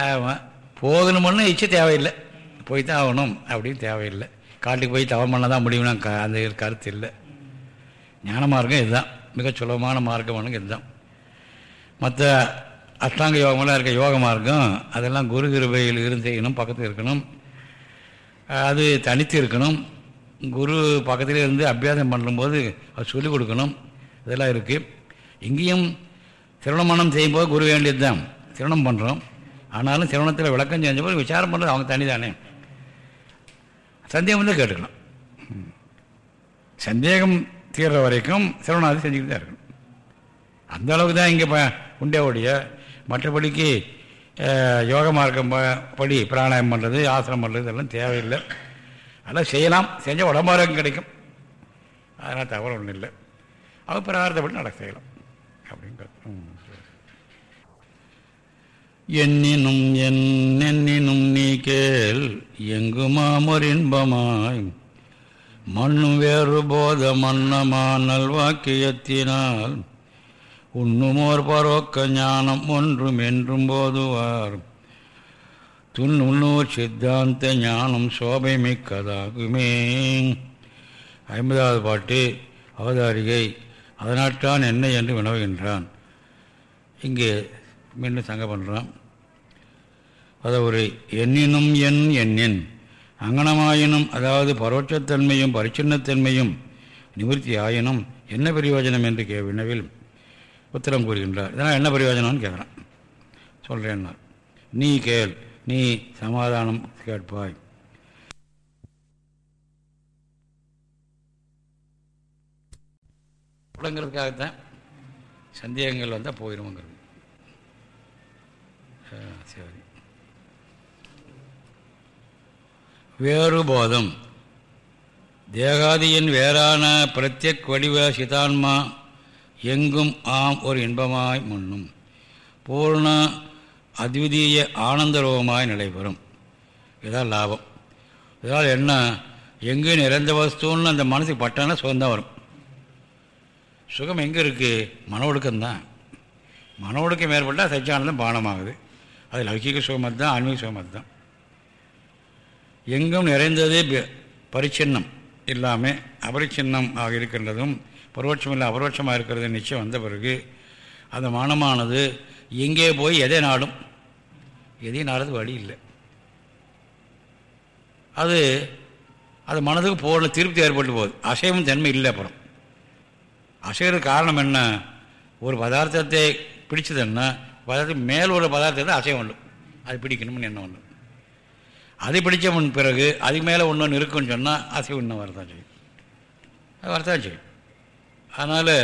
A: ஆமாம் போகணும்னு இச்சை தேவையில்லை. போய் தான் ஆகணும் அப்படின்னு தேவையில்லை. காட்டுக்கு போய் தவம் பண்ண தான் முடியும்னா அந்த கருத்து இல்லை. ஞான மார்க்கம் இதுதான். மிக சுலபமான மார்க்கமானது இதுதான். மற்ற அஷ்டாங்க யோகமெல்லாம் இருக்க யோக மார்க்கம் அதெல்லாம் குரு கிருபையில் இருந்து செய்யணும் பக்கத்தில் இருக்கணும். அது தனித்து இருக்கணும். குரு பக்கத்தில் இருந்து அபியாசம் பண்ணும்போது அது சொல்லிக் கொடுக்கணும். இதெல்லாம் இருக்குது இங்கேயும் திருமணம் செய்யும்போது குரு வேண்டியது தான் திருமணம் பண்ணுறோம் ஆனாலும் திருமணத்தில் விளக்கம் செஞ்சபோது விசாரம் பண்ணுறது அவங்க தனி தானே சந்தேகம் வந்து கேட்டுக்கலாம். சந்தேகம் தீர்ற வரைக்கும் சிரவணாதி செஞ்சுக்கிட்டு தான் இருக்கணும். அந்த அளவுக்கு தான் இங்கே உண்டே ஒழிய மற்றபடிக்கு யோக மார்க்கம் படி பிராணாயம் பண்ணுறது ஆசனம் பண்ணுறது இதெல்லாம் தேவையில்லை. அதெல்லாம் செய்யலாம். செஞ்சால் உடம்பாரோக்கியம் கிடைக்கும். அதனால் தவறு ஒன்றும் இல்லை. அவள் பிரகாரத்தைப்படி நடக்க செய்யலாம். அப்படிங்கிறது. எண்ணினும் என்னென்னினும் நீ கேள். எங்குமாமொரு இன்பமாய்? மண்ணும் வேறு போத மன்னமா நல்வாக்கியத்தினால் உண்ணுமோர் பரோக்க ஞானம் ஒன்றும் என்றும் போதுவார். துண்ணுள்ளூர் சித்தாந்த ஞானம் சோபை மிக்கதாகுமே. ஐம்பதாவது பாட்டு அவதாரிகை அதனால்தான் என்ன என்று வினவுகின்றான். இங்கே மீண்டும் சங்க பண்ணுறான் அதாவது எண்ணினும் எண் எண்ணின் அங்கனமாயினும் அதாவது பரோட்சத்தன்மையும் பரிச்சின்னத்தன்மையும் நிவர்த்தி ஆயினும் என்ன பிரயோஜனம் என்று கே வினவில் உத்தரம் கூறுகின்றார். இதனால் என்ன பிரயோஜனம்னு கேட்குறான். சொல்கிறேன்னா நீ கேள் நீ சமாதானம் கேட்பாய். புலங்கிறதுக்காகத்தான் சந்தேகங்கள் வந்தால் போயிடுவோங்கிறது சரி. வேறுபோதம். தேகாதியின் வேறான பிரத்யக் வடிவ சிதான்மா எங்கும் ஆம் ஒரு இன்பமாய் முன்னும். பூர்ண அத்விதீய ஆனந்தரூபமாய் நடைபெறும் இதான் லாபம். இதனால் என்ன? எங்கே நிறைந்த வஸ்துன்னு அந்த மனசுக்கு பட்டானா சுகந்தான் வரும். சுகம் எங்கே இருக்குது மன ஒடுக்கம்தான் மன ஒடுக்கம் ஏற்பட்டால் சச்சியானந்தம் பானமாகுது. அது லௌகிக சுகம் அதுதான் ஆன்மீக சுகம் தான் எங்கும் நிறைந்ததே பரிச்சின்னம் இல்லாமல் அபரிச்சின்னம் ஆக இருக்கின்றதும் பரோட்சம் இல்லை அபரோட்சமாக இருக்கிறது நிச்சயம் வந்த பிறகு அந்த மனமானது எங்கே போய் எதை நாடும்? எதையும் நாடுறது வழி இல்லை. அது அது மனதுக்கு போன திருப்தி ஏற்பட்டு போகுது. அசைவும் தன்மை இல்லை அப்புறம். அசைகிறது காரணம் என்ன? ஒரு பதார்த்தத்தை பிடிச்சதுன்னா பதார்த்தம் மேல் ஒரு பதார்த்தத்தை அசைவம் உண்டு. அது பிடிக்கணும்னு என்ன ஒன்று அதை பிடித்த பிறகு அதுக்கு மேலே ஒன்று ஒன்று இருக்குன்னு சொன்னால் அசைவு இன்னும் வரதான் செய்யும். அது வரதான் செய்யும். அதனால்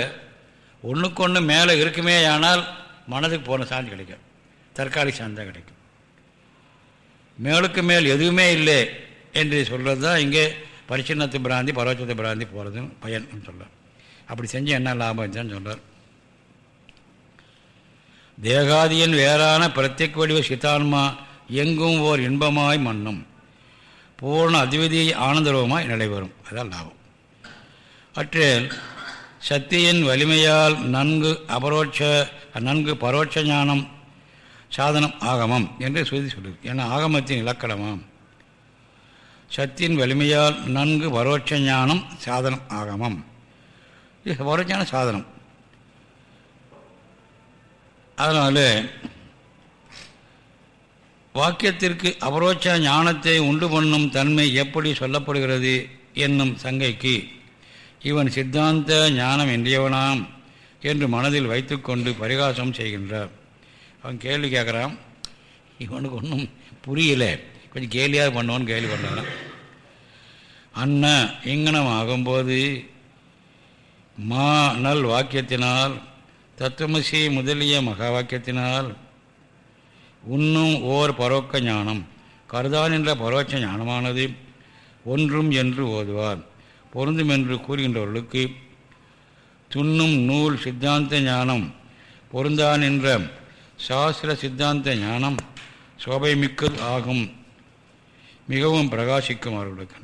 A: ஒன்றுக்கு ஒன்று மேலே இருக்குமே ஆனால் மனதுக்கு போன சாந்தி கிடைக்கும். தற்காலிக சாந்தி தான் கிடைக்கும். மேலுக்கு மேல் எதுவுமே இல்லை என்று சொல்கிறது தான் இங்கே பரிசுனத்து பிராந்தி பரவச்சத்து பிராந்தி போகிறதும் பயன் சொல்கிறார் அப்படி செஞ்சு என்ன லாபம் தான் சொல்கிறார் தேகாதியின் வேறான பிரத்யக் வடிவ சித்தான்மா எங்கும் ஓர் இன்பமாய் மண்ணும். பூர்ண அதிவிதி ஆனந்தரூபமாய் நடைபெறும் அதான் லாபம். அற்றில் சக்தியின் வலிமையால் நன்கு அபரோட்ச நன்கு பரோட்ச ஞானம் சாதனம் ஆகமம் என்று சுருதி சொல்லுது. ஏன்னா ஆகமத்தின் இலக்கணமாம். சக்தியின் வலிமையால் நன்கு பரோட்ச ஞானம் சாதனம் ஆகமம். இது பரோட்சான சாதனம். அதனால் வாக்கியத்திற்கு அபரோட்ச ஞானத்தை உண்டு பண்ணும் தன்மை எப்படி சொல்லப்படுகிறது என்னும் சங்கைக்கு இவன் சித்தாந்த ஞானம் இன்றியவனாம் என்று மனதில் வைத்துக்கொண்டு பரிகாசம் செய்கின்றார். அவன் கேள்வி கேட்குறான் இவனுக்கு ஒன்றும் புரியல. கொஞ்சம் கேலியாக பண்ணுவான்னு கேள்வி பண்ணுறான் அண்ணன் இங்கனம் ஆகும்போது மா நல் வாக்கியத்தினால் தத்துவமசி முதலிய மகா வாக்கியத்தினால் உன்னும் ஓர் பரோக்க ஞானம். கருதான் என்ற பரோட்ச ஞானமானது ஒன்றும் என்று ஓதுவார். பொருந்தும் என்று கூறுகின்றவர்களுக்கு துண்ணும் நூல் சித்தாந்த ஞானம் பொருந்தான் என்ற சாஸ்திர சித்தாந்த ஞானம் சோபைமிக்கது ஆகும். மிகவும் பிரகாசிக்கும் அவர்களுக்கு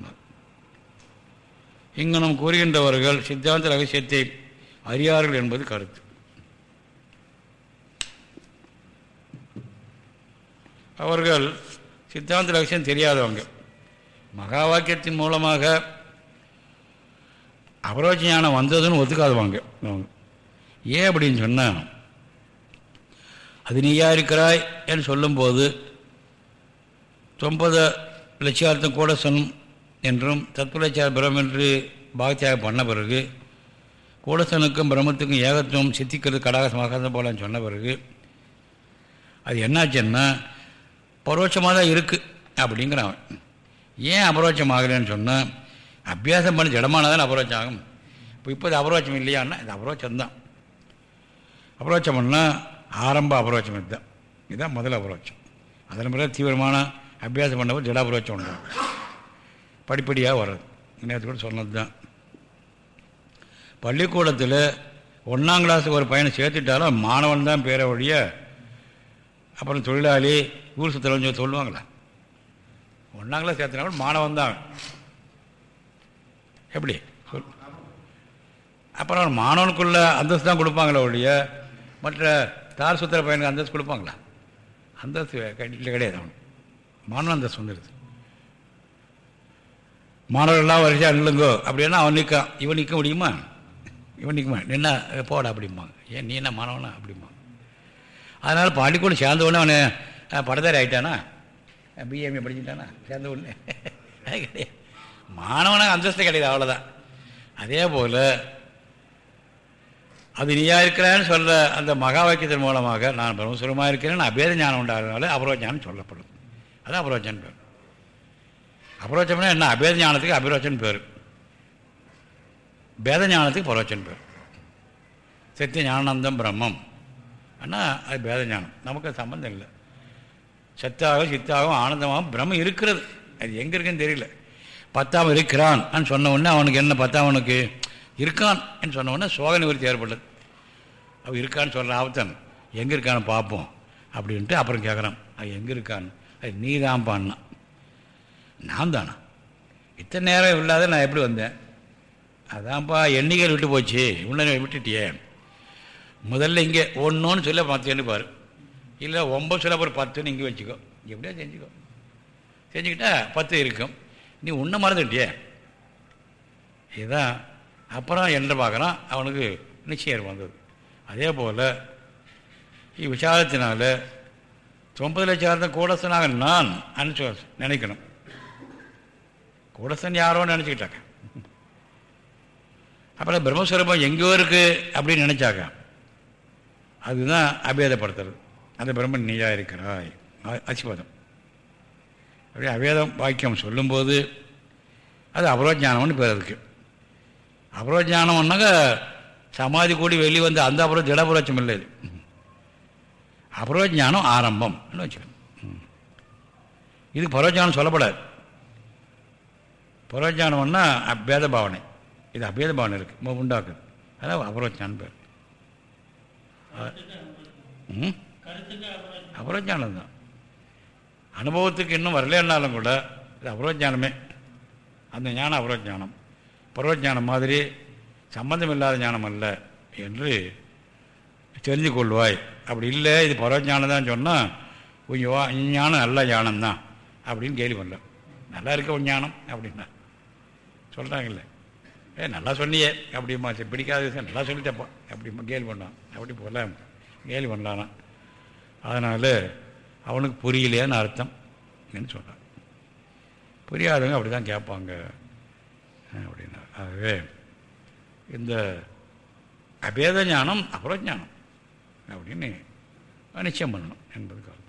A: இங்கு நாம் கூறுகின்றவர்கள் சித்தாந்த ரகசியத்தை அறியார்கள் என்பது கருத்து. அவர்கள் சித்தாந்த ரகசியம் தெரியாதவங்க. மகா வாக்கியத்தின் மூலமாக அபரோட்ச ஞானம் வந்ததுன்னு ஒத்துக்காதுவாங்க. அவங்க ஏன் அப்படின்னு சொன்னால் அது நீயா இருக்கிறாய்? என்று சொல்லும்போது தொம்பது லட்சியார்த்தம் கூட சொன் என்றும் தத்துவலட்சியார் பிரம் என்று பாகத்தியாக பண்ண பிறகு கூடசனுக்கும் பிரம்மத்துக்கும் ஏகத்துவம் சித்திக்கிறது கடாகசமாக மகாசம் போலன்னு சொன்ன பிறகு அது என்னாச்சுன்னா பரோட்சமாக தான் இருக்குது அப்படிங்கிறான் அவன் ஏன் அபரோட்சமாகலன்னு சொன்னால் அபியாசம் பண்ணி ஜடமானதான் அபரோச்சம் ஆகும். இப்போ இப்போ இது இல்லையான்னா இது அபரோட்சம்தான் அபரோச்சம் பண்ணால் ஆரம்ப அபரோச்சம் இதுதான். இதுதான் முதல் அபரோச்சம். அதன் பிறகு தீவிரமான அபியாசம் பண்ணவும் ஜடாபரோட்சம் உண்டு. படிப்படியாக வர்றது. நேற்று கூட சொன்னது தான் பள்ளிக்கூடத்தில் ஒன்றாம் கிளாஸ் ஒரு பையனை சேர்த்துட்டாலும் மாணவன் தான் பேர வழிய அப்புறம் தொழிலாளி ஊர் சுத்தலன்னு சொல்லி சொல்லுவாங்களா? ஒன்றாம் கிளாஸ் சேர்த்துனா மாணவன் தான். எப்படி? சொல். அப்புறம் மாணவனுக்குள்ள அந்தஸ்து தான் கொடுப்பாங்களே ஒழிய மற்ற தார் சுத்திர பையனுக்கு அந்தஸ்து கொடுப்பாங்களா? அந்தஸ்து கிடையாது அவன் மாணவன் அந்தஸ்து வந்துடுது மாணவர்கள்லாம் வரிசையாக நில்லுங்கோ அப்படின்னா அவன் நிற்கான் இவன் நிற்க முடியுமா? இவன் நிற்குமா என்ன போடா அப்படிம்பாங்க. ஏன் நீ என்ன மாணவனா? அப்படிம்பாங்க. அதனால் பள்ளிக்கூடம் சேர்ந்த உடனே அவனை படதாரி ஆகிட்டானா பிஎம்ஏ படிச்சுட்டானா? சேர்ந்த உடனே. கிடையாது. மாணவனாக அந்தஸ்து கிடையாது அவ்வளோதான் அதே போல் அது நீயா இருக்கிறான்னு சொல்ல அந்த மகா வாக்கியத்தின் மூலமாக நான் பிரம்மசுரமாக இருக்கிறேன் அபேத ஞானம் உண்டாகிறதுனால அபரோஜானம் சொல்லப்படும். அது அபரோஜன் பேர். அபரோச்சம்னா என்ன? அபேத ஞானத்துக்கு அபிரோச்சன் பேர். பேத ஞானத்துக்கு பரோச்சன் பேர். சத்திய ஞானந்தம் பிரம்மம். ஆனால் அது பேத ஞானம். நமக்கு சம்மந்தம் இல்லை. சத்தாகவும் சித்தாகவும் ஆனந்தமாகவும் பிரம்மம் இருக்கிறது. அது எங்கே இருக்குன்னு தெரியல. பத்தாம் இருக்கிறான் சொன்ன உடனே அவனுக்கு என்ன பத்தாவனுக்கு இருக்கான் என்று சொன்ன உடனே சோக நிவர்த்தி ஏற்பட்டது. அவன் இருக்கான்னு சொல்கிற ஆபத்தன். எங்கே இருக்கான்னு பார்ப்போம் அப்படின்ட்டு அப்புறம் கேட்குறான் அது எங்கே இருக்கான்னு? அது நீ தான் பாடினான் நான் தானா? இத்தனை நேரம் இல்லாத நான் எப்படி வந்தேன்? அதான்ப்பா எண்ணிக்கையில் விட்டு போச்சு. உன்னை விட்டுட்டியே. முதல்ல இங்கே ஒன்றுன்னு சொல்ல பத்து எண்ணிப்பார் இல்லை ஒம்பது சொல்ல ஒரு பத்துன்னு இங்கே வச்சுக்கோ. எப்படியா செஞ்சுக்கோ. செஞ்சுக்கிட்டா பத்து இருக்கும். நீ உன்னை மறந்துட்டியே. இதுதான் அப்புறம் என்ன பார்க்குறான் அவனுக்கு நிச்சயம் வந்தது. அதே போல் விசாரத்தினால தொம்பது லட்சம் கூடசனாக நான் அனுப்பிச்சு நினைக்கணும். கூடசன் யாரோ நினச்சிக்கிட்டாங்க. அப்புறம் பிரம்மஸ்வரூபம் எங்கேயோ இருக்குது அப்படின்னு நினச்சாக்க அதுதான் அபேதப்படுத்துறது. அந்த பிரம்மன் நீயா இருக்கிறாய். அசிபதம் அப்படி அவேதம் வாக்கியம் சொல்லும்போது அது அபரோஜானம்னு பேர் அதுக்கு. அபரோஜானம்னாக்க சமாதி கூடி வெளியே வந்து அந்த அபரோ திடபுரோச்சம் இல்லை இது அபரோஜானம் ஆரம்பம்னு வச்சுக்கணும். இது பரோஜானம் சொல்லப்படாது. பரோஜானம்னா அபேத பாவனை. இது அபேத பாவனை இருக்குது உண்டாக்குது. அதான் அபரோஜானம் பேர். அபரோஜானம். தான் அனுபவத்துக்கு இன்னும் வரலன்னாலும் கூட இது அபரோஜானமே அந்த ஞானம் அபரோஜானம் பரவஜானம் மாதிரி சம்பந்தம் இல்லாத ஞானம் அல்ல என்று தெரிஞ்சு கொள்வாய் அப்படி இல்லை இது பரவஜானம் தான் சொன்னால் கொஞ்சம் ஞானம் நல்ல ஞானம் தான் அப்படின்னு கேள்வி பண்ணல. நல்லா இருக்க உன் ஞானம் அப்படின்னா. சொல்கிறாங்கல்ல ஏ நல்லா சொன்னியே அப்படிமா சரி பிடிக்காத விஷயம் நல்லா சொல்லித்தப்பா அப்படிமா கேள்வி பண்ணான். அப்படி போகல கேள்வி பண்ணலானா. அதனால் அவனுக்கு புரியலையான்னு அர்த்தம் என்று சொன்னார் புரியாதவங்க அப்படி தான் கேட்பாங்க அப்படின்னா ஆகவே இந்த அபேத ஞானம் அபரஞானம் அப்படின்னு நிச்சயம் பண்ணணும் என்பது கருத்து.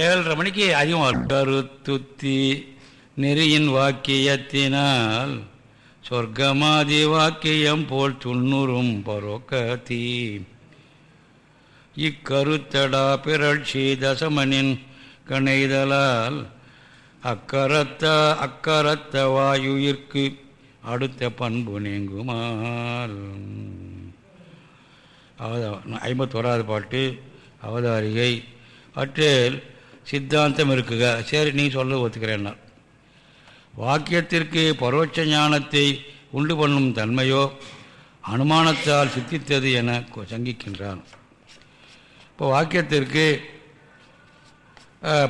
A: ஏழரை மணிக்கு அதிகம் கருத்துத்தி நெறியின் வாக்கியத்தினால் சொர்க்கமாதி வாக்கியம் போல் துண்ணுறும் பரோக்கத்தீம் இக்கருத்தடா பிறழ்ச்சி தசமனின் கணைதலால் அக்கரத்த அக்கரத்த வாயுயிற்கு அடுத்த பண்பு நீங்குமால். அவதா ஐம்பத்தோராது பாட்டு அவதாரிகை. அற்றில் சித்தாந்தம் இருக்குக. சரி நீ சொல்ல ஒத்துக்கிறேன்னா. வாக்கியத்திற்கு பரோட்ச ஞானத்தை உண்டு பண்ணும் தன்மையோ அனுமானத்தால் சித்தித்தது என சங்கிக்கின்றான். இப்போ வாக்கியத்திற்கு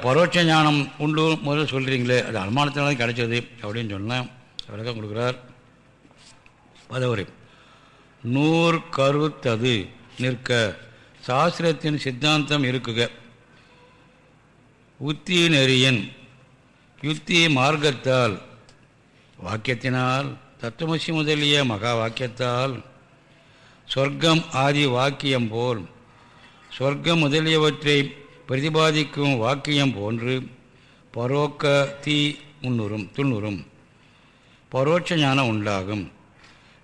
A: பரோட்ச ஞானம் உண்டு முதல்ல சொல்கிறீங்களே அது அனுமானத்தினால கிடைச்சது அப்படின்னு சொன்னேன். விளக்கம் கொடுக்குறார். பதவரி. நூறு கருத்தது நிற்க சாஸ்திரத்தின் சித்தாந்தம் இருக்குக. உத்தி நெறியன் யுத்தி மார்க்கத்தால் வாக்கியத்தினால் தத்துவசி முதலிய மகா வாக்கியத்தால் சொர்க்கம் ஆதி வாக்கியம் போல் சொர்க்கம் முதலியவற்றை பிரதிபாதிக்கும் வாக்கியம் போன்று பரோக்க தீ முன்னுறும் துண்ணுறும் பரோட்ச ஞானம் உண்டாகும்.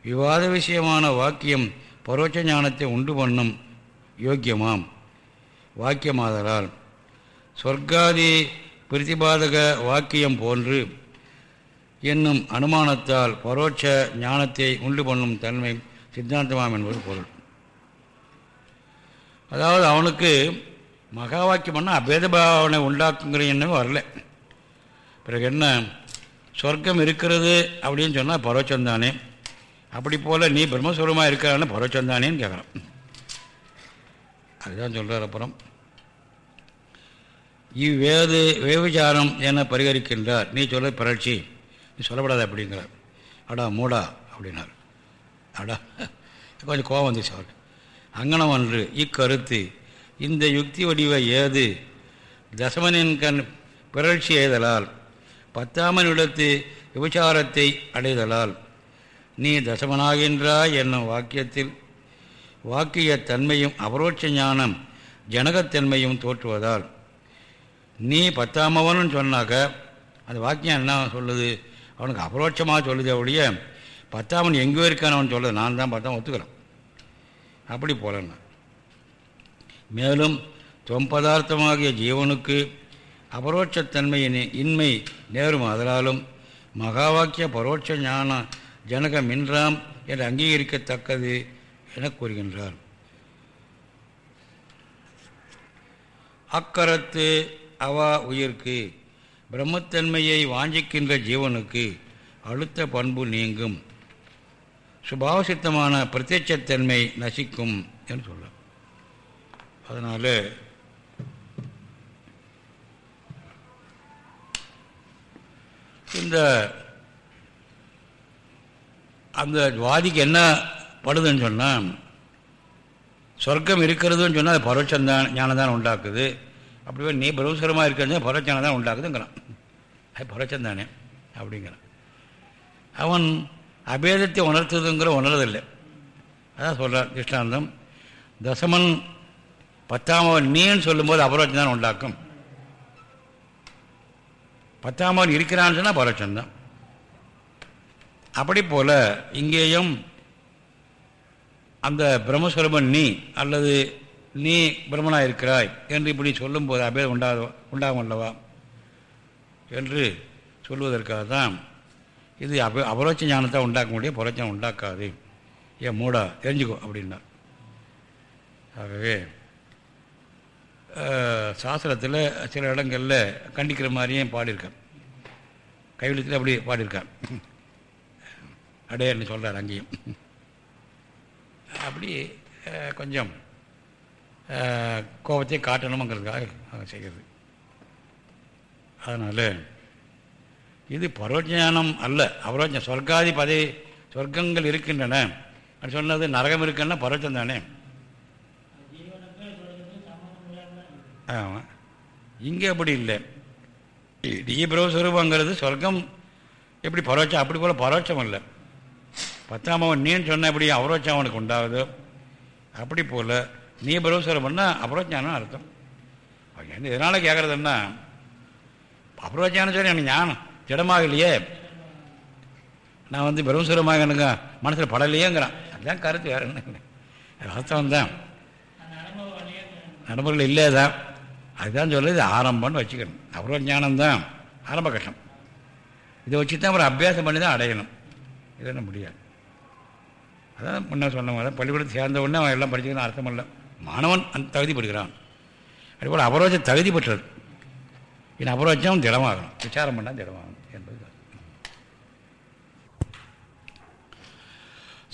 A: விவாத விஷயமான வாக்கியம் பரோட்ச ஞானத்தை உண்டு பண்ணும் யோக்கியமாம். வாக்கியமாதலால் சொர்க்காதி பிரதிபாதக வாக்கியம் போன்று என்னும் அனுமானத்தால் பரோட்ச ஞானத்தை உண்டு பண்ணும் தன்மை சித்தாந்தமாம் என்பது பொருள். அதாவது அவனுக்கு மகா வாக்கியம் பண்ணால் அபேத பாவனை உண்டாக்குங்கிற எண்ணம் வரல. பிறகு என்ன? சொர்க்கம் இருக்கிறது அப்படின்னு சொன்னால் பரவச்சந்தானே அப்படி போல் நீ பிரம்மஸ்வரமாக இருக்கிறான்னு பரவச்சந்தானேன்னு கேட்குறான் அதுதான் சொல்கிறார் அப்புறம். இவ்வேது வேவிச்சாரம் என பரிகரிக்கின்றார். நீ சொல்ல பிறழ்ச்சி நீ சொல்லப்படாது அப்படிங்கிறார். அடா மூடா அப்படின்னார். அடா. கொஞ்சம் கோவம் வந்துச்சு அவருக்கு. அங்கனமன்று. இக்கருத்து இந்த யுக்தி வடிவ ஏது? தசமனின் கண் பிறழ்ச்சி எய்தலால் பத்தாமன் இடத்து விபச்சாரத்தை அடைதலால் நீ தசமனாகின்றாய் என்னும் வாக்கியத்தில் வாக்கிய தன்மையும் அபரோட்ச ஞானம் ஜனகத்தன்மையும் தோற்றுவதால் நீ பத்தாமவனு சொன்னாக்க அந்த வாக்கியம் என்ன சொல்லுது? அவனுக்கு அபரோட்சமாக சொல்லுது அவளுடைய பத்தாமன் எங்கேயோ இருக்கான்னு அவன் சொல்லுது? நான் தான் பார்த்தா ஒத்துக்கிறேன். அப்படி போலன்னா. மேலும் தொம்பதார்த்தமாகிய ஜீவனுக்கு அபரோட்சத்தன்மையின் இன்மை நேரும் அதனாலும் மகா வாக்கிய பரோட்ச ஞான ஜனகம் இன்றாம் என்று அங்கீகரிக்கத்தக்கது என கூறுகின்றார். அக்கரத்து அவா உயிர்க்கு பிரம்மத்தன்மையை வாஞ்சிக்கின்ற ஜீவனுக்கு அழுத்த பண்பு நீங்கும். சுபாவசித்தமான பிரத்யட்சத்தன்மை நசிக்கும் என்று சொல்ல அதனால் இந்த அந்த வாதிக்கு என்ன படுதுன்னு சொன்னால் சொர்க்கம் இருக்கிறதுன்னு சொன்னால் அது பரோட்சந்தான் ஞானதான் உண்டாக்குது. அப்படியே நீ பிரபுசரமாக இருக்கிறது பரோட்சம் தான் உண்டாக்குதுங்கிறான். அது பரோட்சம் தானே அப்படிங்கிறான். அவன் அபேதத்தை உணர்த்துதுங்கிற உணர்றதில்லை அதான் சொல்கிறார் கிருஷ்ணாந்தம் தசமன் பத்தாமவன் நீன்னு சொல்லும்போது அபரோட்சம் தான் உண்டாக்கும். பத்தாமவன் இருக்கிறான்னு சொன்னால் அபரோட்சம்தான் அப்படி போல் இங்கேயும் அந்த பிரம்மஸ்வரூபன் நீ அல்லது நீ பிரம்மனாக இருக்கிறாய் என்று இப்படி சொல்லும்போது அபேதம் உண்டாக உண்டாகும் அல்லவா? என்று சொல்வதற்காக தான் இது அப அபரோட்ச ஞானத்தை உண்டாக்க முடியும் புரோட்சம் உண்டாக்காது. ஏன் மூடா தெரிஞ்சுக்கோ அப்படின்னார் ஆகவே சாஸ்திரத்தில் சில இடங்களில் கண்டிக்கிற மாதிரியும் பாடியிருக்கான் கைவிழுத்தில் அப்படி பாடியிருக்கான் அடையன்னு சொல்கிறார் அங்கேயும். அப்படி கொஞ்சம் கோபத்தை காட்டணுங்கிறதுக்காக செய்கிறது. அதனால் இது பரோஜானம் அல்ல. அபரோஜம் சொர்க்காதி பதவி சொர்க்கங்கள் இருக்கின்றன. அப்படி சொன்னது நரகம் இருக்குன்னா பரோட்சம் தானே? ஆமாம் இங்கே அப்படி இல்லை. தீபிரவஸ்வரூபங்கிறது சொர்க்கம் எப்படி பரோட்சம்? அப்படி போல் பரோட்சம் இல்லை பத்தாம் அவன் நீன்னு சொன்ன எப்படி அவரோட்சம் அவனுக்கு உண்டாகுதோ? அப்படி போல் நீ பிரபஸ்வரம் அபரோஜானம் அர்த்தம். என்ன இதனால் கேட்குறதுன்னா அபரோஜானம் சொல்லி எனக்கு ஞானம். திடமாகலையே நான் வந்து பிரம்மசுரமாக எனக்கு மனசில் படலையேங்கிறான். அதுதான் கருத்து வேறு என்ன? வாஸ்தவம் தான். நடைமுறையில் இல்லே தான். அதுதான் சொல்லுது ஆரம்பம்னு வச்சுக்கணும். அப்புறம் ஞானம்தான் ஆரம்ப கஷ்டம் இதை வச்சு தான் அப்புறம் அபியாசம் பண்ணி தான் அடையணும். இதெல்லாம் முடியாது. அதான் முன்ன சொன்ன மாதிரி பள்ளிக்கூடத்தில் சேர்ந்த உடனே அவன் எல்லாம் படிச்சுக்கணும் அர்த்தம் இல்லை. மாணவன் அந்த தகுதிப்படுகிறான் அதுபோல் அபரோஜம் தகுதி பெற்றது. இனி அபரோஜம் திடமாகணும். விசாரம் பண்ணால் திடமாகணும் என்பது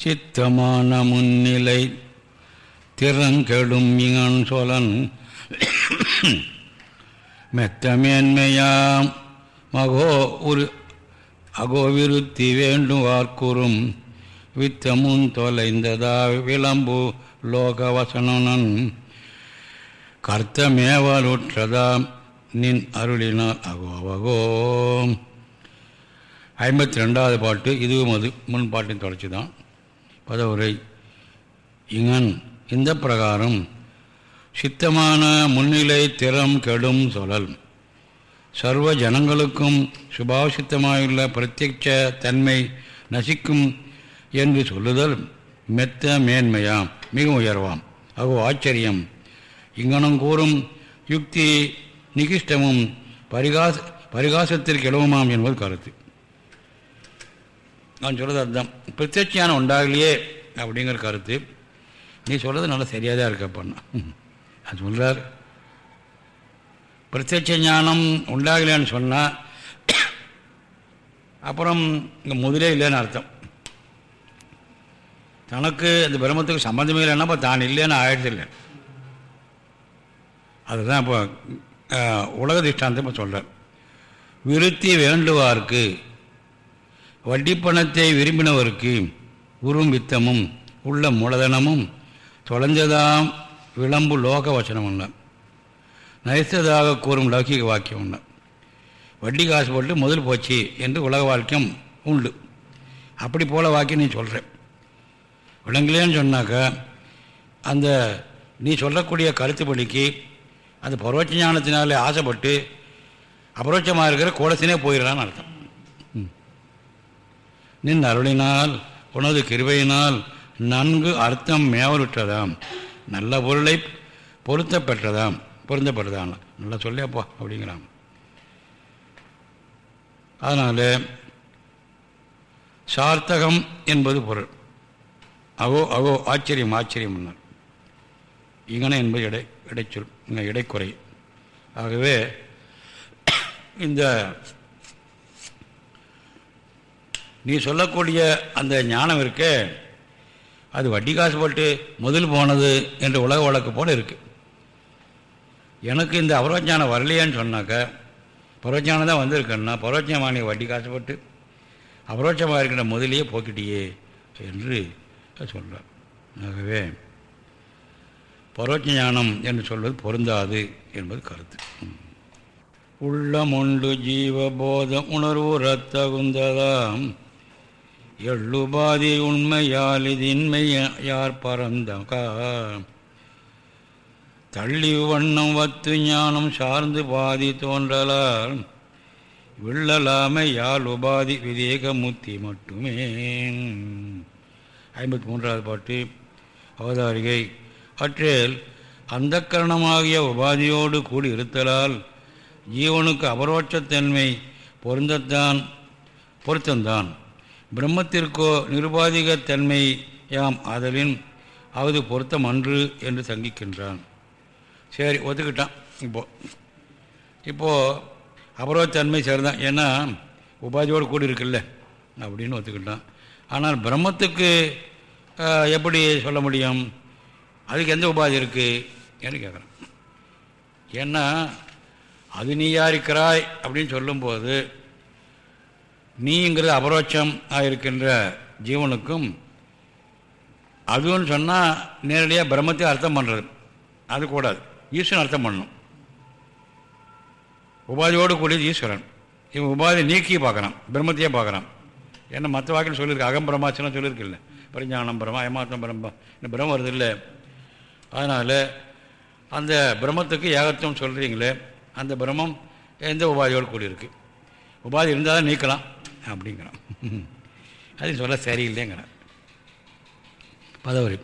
A: சித்தமான முன்னிலை திறங்கெடும் இங்கன் சொலன். வித்தமுன் தொலைந்ததா விளம்பு லோகவசனன் கர்த்தமேவலுற்றதாம் நின் அருளினால் அகோவகோ. ஐம்பத்தி ரெண்டாவது பாட்டு இதுவும் அது முன் பாட்டின் தொடர்ச்சி தான் பதவுரை. இங்கன் இந்த பிரகாரம். சித்தமான முன்னிலை திறம் கெடும் சொல்லல். சர்வ ஜனங்களுக்கும் சுபாவசித்தமாயுள்ள பிரத்யட்ச தன்மை நசிக்கும் என்று சொல்லுதல் மெத்த மேன்மையாம் மிக உயர்வாம். அகோ ஆச்சரியம். இங்கனம் கூறும் யுக்தி நிகிஷ்டமும் பரிகாச பரிகாசத்திற்கிடவுமாம் என்பது கருத்து. நான் சொல்கிறது அதுதான். பிரத்யட்சியானம் உண்டாகலையே அப்படிங்கிற கருத்து. நீ சொல்கிறது நல்லா சரியாக தான் இருக்கப்பண்ணா அது சொல்கிறார் பிரத்யட்ச ஞானம் உண்டாகலையான்னு சொன்னால் அப்புறம் இங்கே முதலே இல்லைன்னு அர்த்தம். தனக்கு அந்த பிரம்மத்துக்கு சம்மந்தமே இல்லைன்னா இப்போ தான் இல்லைன்னு ஆயிடுச்சு இல்லை. அதுதான் இப்போ உலக திஷ்டாந்தம் இப்போ சொல்கிறார் விருத்தி வேண்டுவார்க்கு வட்டிப்பணத்தை விரும்பினவருக்கு உரும் வித்தமும் உள்ள மூலதனமும் தொலைஞ்சதாம் விளம்பு லோக வச்சனம் ஒன்று நரித்ததாக கூறும் லௌகிக வாக்கியம் ஒன்று வட்டி காசு போட்டு முதல் போச்சு என்று உலக வாக்கியம் உண்டு. அப்படி போல வாக்கியம் நீ சொல்கிறேன் விளங்கலேன்னு சொன்னாக்கா அந்த நீ சொல்லக்கூடிய கருத்துப்படிக்கு அந்த பரோட்ச ஞானத்தினாலே ஆசைப்பட்டு அபரோட்சமாக இருக்கிற கோலத்தினே போயிடலான்னு அர்த்தம். நின் அருளினால் உனது கிருவையினால் நன்கு அர்த்தம் மேவலுற்றதாம். நல்ல பொருளை பொருத்த பெற்றதாம் பொருந்தப்பட்டதாம். நல்லா சொல்லியாப்பா அப்படிங்கிறான். அதனால் சார்த்தகம் என்பது பொருள். அகோ அகோ ஆச்சரியம் ஆச்சரியம் இங்கன என்பது இடை இடைச்சொல் இங்கே இடைக்குறை ஆகவே இந்த நீ சொல்லக்கூடிய அந்த ஞானம் இருக்க. அது வட்டி காசு போட்டு முதல் போனது என்ற உலக வழக்கு போல் இருக்குது எனக்கு இந்த அபரோஜானம் வரலையான்னு சொன்னாக்க பரோஜானம் தான் வந்திருக்கேன்னா பரோட்சமாக வட்டி காசு போட்டு அபரோட்சமாக இருக்கின்ற முதலையே போக்கிட்டியே என்று சொல்கிறார் ஆகவே பரோட்ச ஞானம் என்று சொல்வது பொருந்தாது என்பது கருத்து. உள்ளமுண்டு ஜீவபோதம் உணர்வு ரத்தகுந்ததாம். எள்ளுபாதி உண்மையால் இதின்மை யார் பரந்தகா. தள்ளி வண்ணம் வத்து ஞானம் சார்ந்து பாதி தோன்றலால் விள்ளலாமை யாழ் உபாதி விவேக முத்தி மட்டுமே. ஐம்பத்தி மூன்றாவது பாட்டு. அவதாரிகை. அற்றேல் அந்த கரணமாகிய உபாதியோடு கூடி இருத்தலால் ஜீவனுக்கு அபரோட்சத்தன்மை பொருந்தத்தான் பொருத்தந்தான். பிரம்மத்திற்கோ நிருபாதிகத்தன்மை யாம் அதலின் அவது பொருத்தம் அன்று என்று சங்கிக்கின்றான். சரி ஒத்துக்கிட்டான். இப்போது இப்போது அபரோத்தன்மை சரிதான் ஏன்னா உபாதியோடு கூடி இருக்குல்ல அப்படின்னு ஒத்துக்கிட்டான். ஆனால் பிரம்மத்துக்கு எப்படி சொல்ல முடியும்? அதுக்கு எந்த உபாதி இருக்குது என்று கேட்குறேன். ஏன்னா அது நீயா இருக்கிறாய் அப்படின்னு சொல்லும்போது நீங்கிறது அபரோட்சம் இருக்கின்ற ஜீவனுக்கும் அதுன்னு சொன்னால் நேரடியாக பிரம்மத்தை அர்த்தம் பண்ணுறது அது கூடாது. ஈஸ்வரன் அர்த்தம் பண்ணணும். உபாதியோடு கூடியது ஈஸ்வரன். இவன் உபாதி நீக்கி பார்க்குறான் பிரம்மத்தையே பார்க்குறான். ஏன்னா மற்ற வாக்கில் சொல்லியிருக்கு? அகம் பிரம்மாச்சனம் சொல்லியிருக்கில்ல. பரிஞானம் பிரமா ஏமாத்தம் பிரம்மா இந்த பிரம்மம் வருது இல்லை அதனால் அந்த பிரம்மத்துக்கு ஏகத்துவம் சொல்கிறீங்களே அந்த பிரம்மம் எந்த உபாதியோடு கூடியிருக்கு? உபாதி இருந்தால் தான் நீக்கலாம். அப்படிங்கிறான். அது சொல்ல சரியில்லைங்கிறான். பதவரி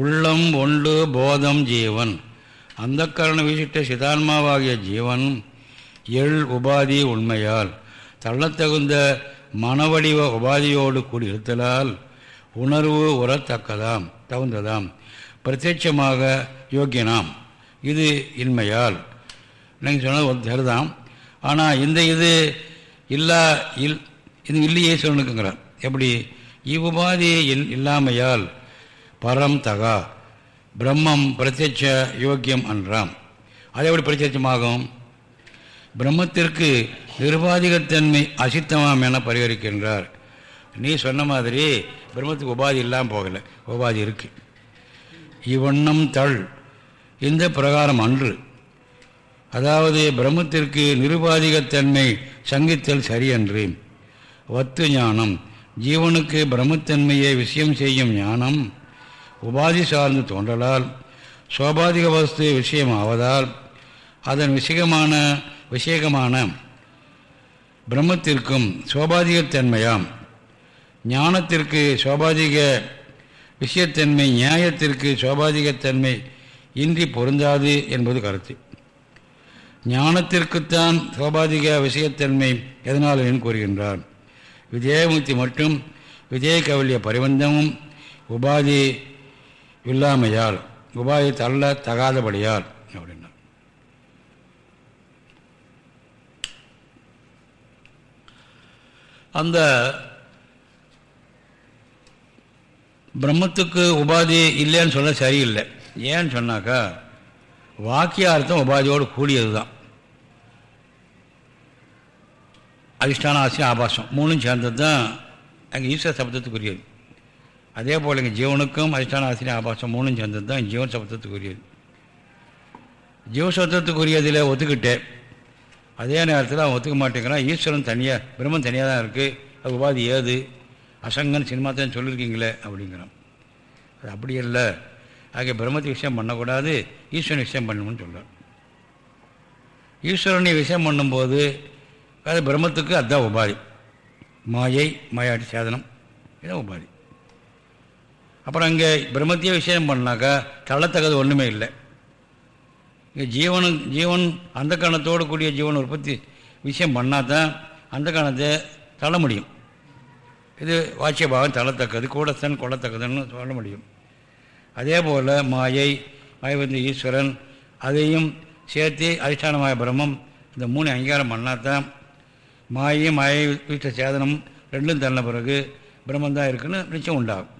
A: உள்ளம் ஒன்று போதம் ஜீவன். அந்த கரண விசிட்ட சிதான்மாவாகிய ஜீவன் எள் உபாதி உண்மையால். தள்ளத்தகுந்த மனவடிவ உபாதியோடு கூடி இருத்தலால் உணர்வு உரத்தக்கதாம் தகுந்ததாம். பிரத்யட்சமாக யோக்கியனாம். இது இன்மையால். நீங்கள் சொன்னது சரிதான் ஆனால் இந்த இது இல்லா இல் இது இல்லையே சொல்லணுக்குங்கிறார் எப்படி? இவ்வுபாதி இல் இல்லாமையால் பரம் தகா பிரம்மம் பிரத்யட்ச யோக்கியம் அன்றாம். அது எப்படி பிரத்யட்சமாகும்? பிரம்மத்திற்கு நிர்வாதிகத்தன்மை அசித்தமாம் என பரிகரிக்கின்றார். நீ சொன்ன மாதிரி பிரம்மத்துக்கு உபாதி இல்லாமல் போகலை. உபாதி இருக்கு. இவ்வண்ணம் தள் இந்த பிரகாரம் அன்று. அதாவது பிரம்மத்திற்கு நிருபாதிகத்தன்மை சங்கித்தல் சரியன்று. வத்து ஞானம். ஜீவனுக்கு பிரம்மத்தன்மையை விஷயம் செய்யும் ஞானம். உபாதி சார்ந்து தோன்றலால் சோபாதிக வஸ்து விஷயமாவதால் அதன் விஷயமான விஷயகமான பிரம்மத்திற்கும் சோபாதிகத்தன்மையாம். ஞானத்திற்கு சோபாதிக விஷயத்தன்மை நியாயத்திற்கு சோபாதிகத்தன்மை இன்றி பொருந்தாது என்பது கருத்து. ஞானத்திற்குத்தான் சோபாதிக விஷயத்தன்மை எதனால் என்று கூறுகின்றார் விஜயமுக்தி மற்றும் விஜய கவல்ய பரிவந்தமும் உபாதி இல்லாமையால் உபாதி தள்ள தகாதபடியால் அப்படின்னா அந்த பிரம்மத்துக்கு உபாதி இல்லைன்னு சொன்னால் சரியில்லை. ஏன்னு சொன்னாக்கா வாக்கியார்த்தம் உபாதியோடு கூடியது தான் அதிஷ்டான ஆசியம் ஆபாசம் மூணும் சேர்ந்தது தான் அங்கே ஈஸ்வர சப்தத்துக்குரியது. அதே போல் இங்கே ஜீவனுக்கும் அதிஷ்டான ஆசிரியம் ஆபாசம் மூணும் சேர்ந்தது தான் ஜீவன் சப்தத்துக்குரியது. ஜீவசப்தத்துக்குரியதில் ஒத்துக்கிட்டேன் அதே நேரத்தில் அவன் ஒத்துக்க மாட்டேங்கிறான். ஈஸ்வரன் தனியாக பிரம்மன் தனியாக தான் இருக்குது அது உபாதி ஏது? அசங்கன் சினிமா தான் சொல்லியிருக்கீங்களே அப்படிங்கிறான். அது அப்படி இல்லை. ஆகிய பிரம்மத்தை விஷயம் பண்ணக்கூடாது. ஈஸ்வரன் விஷயம் பண்ணணும்னு சொல்கிறார் ஈஸ்வரனை விஷயம் பண்ணும்போது அது பிரம்மத்துக்கு அதுதான் உபாதி. மாயை மாயாடி சேதனம் இதுதான் உபாதி. அப்புறம் அங்கே பிரம்மத்தையே விஷயம் பண்ணாக்கா தள்ளத்தக்கது ஒன்றுமே இல்லை. இங்கே ஜீவனு ஜீவன் அந்த கணத்தோடு கூடிய ஜீவன் உற்பத்தி விஷயம் பண்ணால் தான் அந்த கணத்தை தள்ள முடியும். இது வாட்சிய பாவம் தள்ளத்தக்கது கூடத்தன் கொள்ளத்தக்கதுன்னு சொல்ல முடியும். அதே போல் மாயை மாயவந்தி ஈஸ்வரன் அதையும் சேர்த்து அதிஷ்டானமாய பிரம்மம் இந்த மூணு அங்கீகாரம் பண்ணாதான் மாயை மாயை வீட்ட சேதனம் ரெண்டும் தள்ள பிறகு பிரம்மந்தான் இருக்குன்னு நிச்சயம் உண்டாகும்.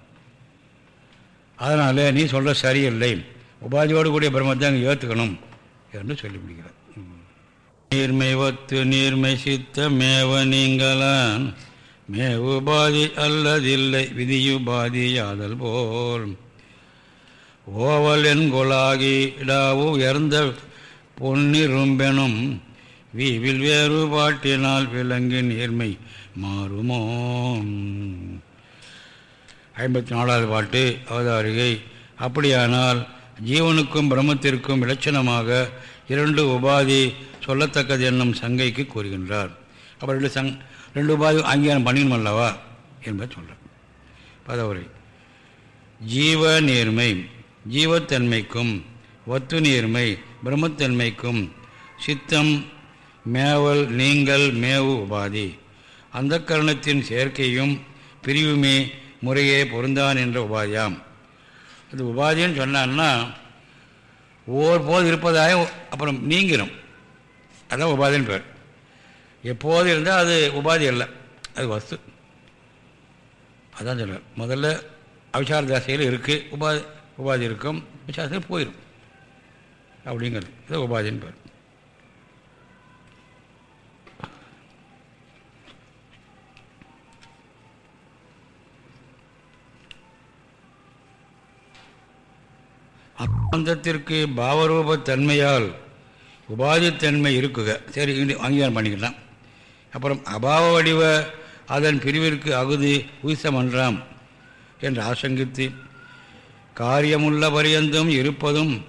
A: அதனால் நீ சொல்கிற சரியில்லை. உபாதியோடு கூடிய பிரம்மத்தை அங்கே ஏற்றுக்கணும் என்று சொல்லி முடிக்கிறார். நீர்மை ஒத்து நீர்மை சித்த மேவ நீங்களான். மேவுபாதி அல்லதில்லை விதியுபாதி யாதல் போல். ஓவல் என்கொலாகி இடாவு உயர்ந்த பொன்னிரும்பெனும் வீவில் வேறுபாட்டினால் விலங்கு நேர்மை மாறுமோ? ஐம்பத்தி நாலாவது பாட்டு அவதாரிகை. அப்படியானால் ஜீவனுக்கும் பிரம்மத்திற்கும் இலட்சணமாக இரண்டு உபாதி சொல்லத்தக்கது என்னும் சங்கைக்கு கூறுகின்றார். அப்போ ரெண்டு சங் ரெண்டு உபாதி அங்கீகாரம் பண்ணிக்கணும் அல்லவா? என்பதை சொல்கிறார் பதவுரை. ஜீவ நேர்மை. ஜீவத்தன்மைக்கும் ஒத்து நீர்மை பிரம்மத்தன்மைக்கும் சித்தம் மேவல் நீங்கள் மேவு உபாதி. அந்த கரணத்தின் சேர்க்கையும் பிரிவுமே முறையே பொருந்தான் என்ற உபாதியாம். அது உபாதின்னு சொன்னான்னா ஒவ்வொரு போது இருப்பதாக அப்புறம் நீங்கிடும் அதான் உபாதின்னு பேர். எப்போது இருந்தால் அது உபாதி அல்ல அது வஸ்து. அதான் சொல்கிறார் முதல்ல அவிசார தாசையில் இருக்குது உபாதி. உபாதி இருக்கும் சாஸ்திரம் போயிடும் அப்படிங்கிறது. இது உபாதின்னு பேர். அந்தத்திற்கு பாவரூபத்தன்மையால் உபாதித்தன்மை இருக்குக. சரி அங்கீகாரம் பண்ணிக்கலாம். அப்புறம் அபாவ வடிவ அதன் பிரிவிற்கு அகுதி உயிசமன்றாம் என்று ஆசங்கித்து காரியமுள்ள பரியந்தம் இருப்பதும்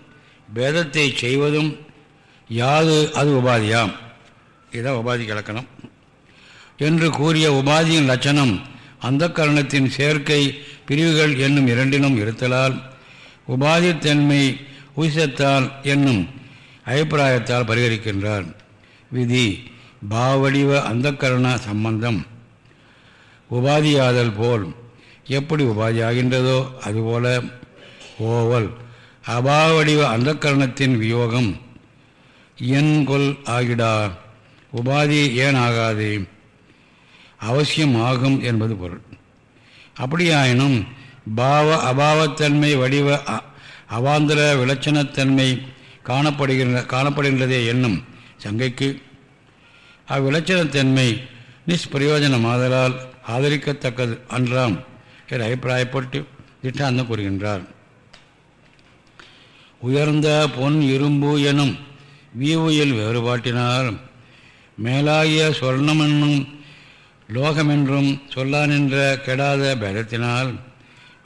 A: பேதத்தை செய்வதும் யாது அது உபாதியாம். இதுதான் உபாதி கலக்கணம். என்று கூறிய உபாதியின் லட்சணம் அந்த கரணத்தின் சேர்க்கை பிரிவுகள் என்னும் இரண்டினும் இருத்தலால் உபாதித்தன்மை உயிசத்தால் என்னும் அபிப்பிராயத்தால் பரிகரிக்கின்றார். விதி பாவடிவ அந்த கரண சம்பந்தம். உபாதியாதல் போல் எப்படி உபாதியாகின்றதோ அதுபோல ஓவல் அபாவடிவ அந்தக்கரணத்தின் வியோகம். என் கொல் ஆகிடா. உபாதி ஏன் ஆகாது? அவசியம் ஆகும் என்பது பொருள். அப்படியாயினும் பாவ அபாவத்தன்மை வடிவ அவாந்திர விளச்சணத்தன்மை காணப்படுகின்ற காணப்படுகின்றதே என்னும் சங்கைக்கு. அவ்விளச்சணத்தன்மை நிஷ்பிரயோஜனமாதலால் ஆதரிக்கத்தக்கது அன்றாம் என அபிப்பிராயப்பட்டு திட்டாந்தம் கூறுகின்றார். உயர்ந்த பொன் இரும்பு எனும் வீவுயில் வேறுபாட்டினால் மேலாகிய சொர்ணமென்னும் லோகமென்றும் லோகமென்றும் சொல்லானின்ற கெடாத பேதத்தினால்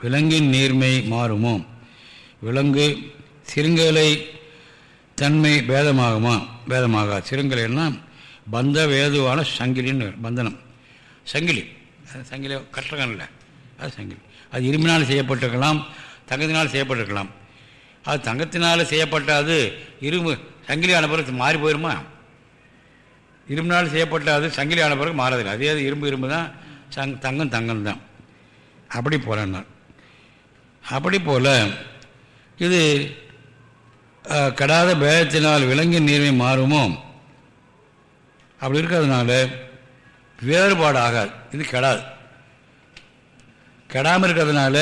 A: விலங்கின் நீர்மை மாறுமோ? விலங்கு சிறுங்கலை தன்மை பேதமாகுமா? பேதமாகா. சிறுங்கலைன்னா பந்த வேதுவான சங்கிலின்னு பந்தனம். சங்கிலி. அது சங்கிலி இல்லை அது சங்கிலி. அது இரும்பினால் செய்யப்பட்டிருக்கலாம் தங்கத்தினால் செய்யப்பட்டிருக்கலாம். அது தங்கத்தினால் செய்யப்பட்ட அது இரும்பு சங்கிலி ஆன பிறகு மாறி போயிருமா? இரும்பினால் செய்யப்பட்ட அது சங்கிலி ஆன பிறகு மாறதில்லை. அதே அது இரும்பு இரும்பு தான். சங் தங்கம் தங்கம் தான். அப்படி போலன்னார் அப்படி போல் இது கடாத கெடாத பேதத்தினால் விலங்கின் நீர்மை மாறுமோ? அப்படி இருக்கிறதுனால வேறுபாடு ஆகாது. இது கெடாது. கெடாமல் இருக்கிறதுனால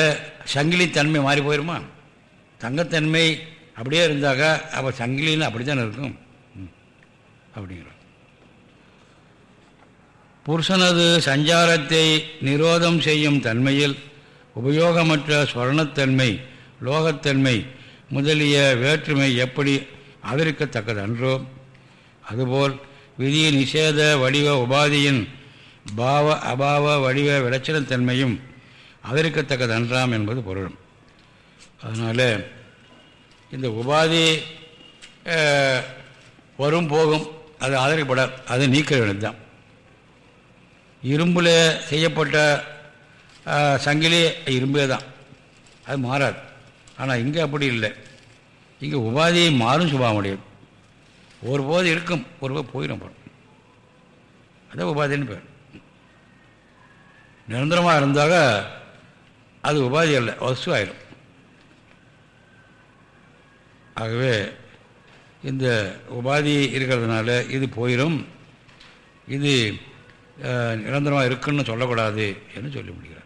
A: சங்கிலி தன்மை மாறி போயிருமா? தங்கத்தன்மை அப்படியே இருந்தாக்கா அப்போ சங்கிலின்னு அப்படி தானே இருக்கும்? ம். அப்படிங்கிறார். புருஷனது சஞ்சாரத்தை நிரோதம் செய்யும் தன்மையில் உபயோகமற்ற ஸ்வர்ணத்தன்மை லோகத்தன்மை முதலிய வேற்றுமை எப்படி ஆதரிக்கத்தக்கது அன்றோ? அதுபோல் விதி நிஷேத வடிவ உபாதியின் பாவ அபாவ வடிவ விளச்சலத்தன்மையும் ஆதரிக்கத்தக்கது அன்றாம் என்பது பொருள் அதனால் இந்த உபாதி வரும் போகும் அது ஆதரிக்கப்படாது. அது நீக்க வேண்டியதுதான். இரும்பில் செய்யப்பட்ட சங்கிலி இரும்பே தான் அது மாறாது. ஆனால் இங்கே அப்படி இல்லை. இங்கே உபாதியை மாறும் சுபாவம் முடியாது ஒரு போது இருக்கும் ஒரு போது போயிடும் அப்புறம் அதான் உபாதின்னு பேர். நிரந்தரமாக இருந்தாக அது உபாதி அல்ல வசு ஆயிடும் ஆகவே இந்த உபாதி இருக்கிறதுனால இது போயிடும் இது நிரந்தரமாக இருக்குன்னு சொல்லக்கூடாது என்று சொல்லி முடிகிறார்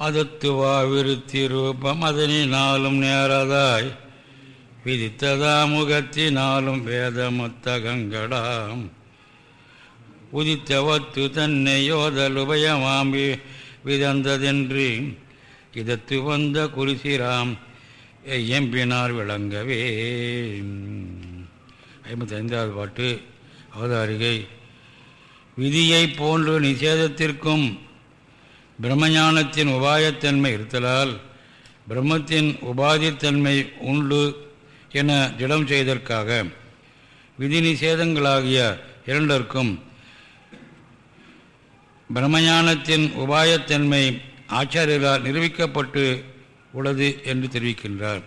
A: அதத்துவா விருத்தி ரூபம் அதனினாலும் நேரதாய் விதித்ததா முகத்தினாலும் வேதமத்தகங்கடாம் உதித்தவத்து தன்னை யோதல் உபயமாம்பி விதந்ததென்று இதத்து வந்த குருசிராம் எம்பினார் விளங்கவே. ஐம்பத்தி ஐந்தாவது பாட்டு அவதாரிகை. விதியை போன்று நிஷேதத்திற்கும் பிரம்மஞானத்தின் உபாயத்தன்மை இருத்தலால் பிரம்மத்தின் உபாதித்தன்மை உண்டு என திடம் செய்ததற்காக விதி நிஷேதங்களாகிய இரண்டற்கும் பிரம்மஞானத்தின் உபாயத்தன்மை ஆச்சாரியரால் நிரூபிக்கப்பட்டு உள்ளது என்று தெரிவிக்கின்றார்.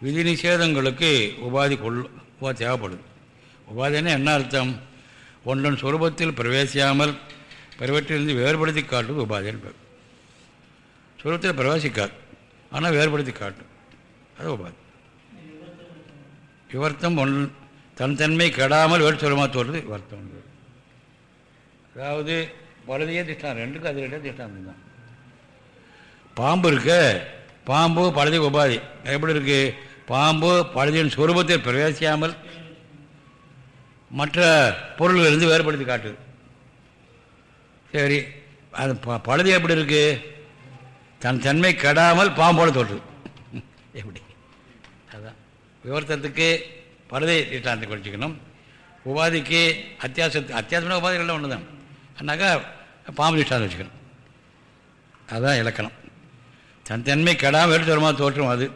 A: விதி நிஷேதங்களுக்கு உபாதி கொள் உபாதி தேவைப்படுது உபாதினா என்ன அர்த்தம்? ஒன்றன் சுரூபத்தில் பிரவேசியாமல் பிறவற்றிலிருந்து வேறுபடுத்தி காட்டுவது உபாதின்னு பேர் பிரவேசிக்காது ஆனால் வேறுபடுத்தி காட்டும். அது உபாதி. விவர்த்தம் ஒன் தன் தன்மை கெடாமல் வேறு சுரமாக தோல்றது விவர்த்தம். அதாவது வலதையே திஷ்டாந்தம் ரெண்டுக்கும் அது ரெண்டே திஷ்டாந்தம் தான் பாம்பு இருக்கு பாம்பு பழுதி உபாதி. எப்படி இருக்கு? பாம்பு பழுதியின் சொரூபத்தில் பிரவேசியாமல் மற்ற பொருள்களிலிருந்து வேறுபடுத்தி காட்டுது சரி அது ப பழுதி எப்படி இருக்கு? தன் தன்மை கெடாமல் பாம்போட தோற்று எப்படி? அதான். விவரத்தத்துக்கு பழுதை திட்டாந்தத்தை குறைச்சிக்கணும். உபாதிக்கு அத்தியாசத்து அத்தியாசமான உபாதிகள்லாம் ஒன்று தான் அண்ணாக்கா பாம்பு திஷ்டாந்தம் வச்சுக்கணும். அதுதான் இலக்கணம். தன் தன்மை கெடாமல் வேறு தரமாக தோற்றும் அது.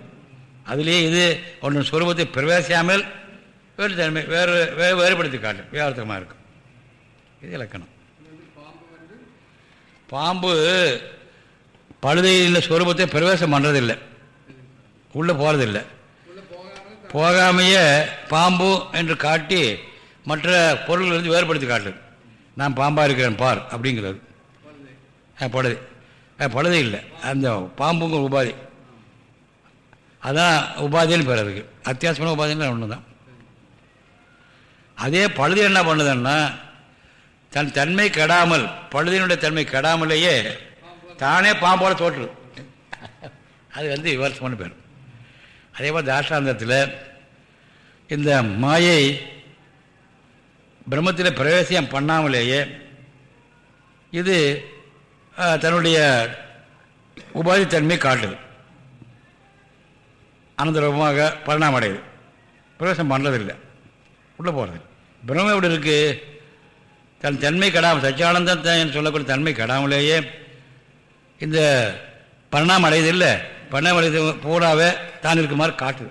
A: அதுலேயே இது ஒன்று சுரூபத்தை பிரவேசியாமல் வேறு தன்மை வேறு வே வேறுபடுத்தி காட்டும் வியாபாரத்தமாக இருக்கும் இது இலக்கணம். பாம்பு பழுதையில் சுரூபத்தை பிரவேசம் பண்ணுறதில்லை உள்ளே போகிறதில்லை போகாமையே பாம்பு என்று காட்டி மற்ற பொருள்கள் வந்து வேறுபடுத்தி காட்டும் நான் பாம்பாக இருக்கிறேன் பார் அப்படிங்கிறது ஆ, பழுதை. ஆ, பழுதை இல்லை. அந்த பாம்புங்க உபாதி. அதான் உபாதின்னு பேர் அதுக்கு. அத்தியாசமான உபாதின்னு ஒன்று தான் அதே பழுது என்ன பண்ணுதுன்னா தன் தன்மை கெடாமல் பழுதினுடைய தன்மை கெடாமலேயே தானே பாம்போட தோற்று அது வந்து விவரசமான பேர். அதே மாதிரி தாஷ்டாந்தத்தில் இந்த மாயை பிரம்மத்தில் பிரவேசம் பண்ணாமலேயே இது தன்னுடைய உபாதித்தன்மையை காட்டுது. அனந்தரூபமாக பரிணாமம் அடையுது. பிரவேசம் பண்ணுறதில்லை உள்ளே போகிறது பிரம்மம் எப்படி இருக்குது தன் தன்மை கெடாமல் சச்சியானந்தத்தை சொல்லக்கூடிய தன்மை கெடாமலேயே இந்த பரிணாமம் அடையுது இல்லை பரிணாமம் அடையுது பூராவே தான் இருக்குமாறு காட்டுது.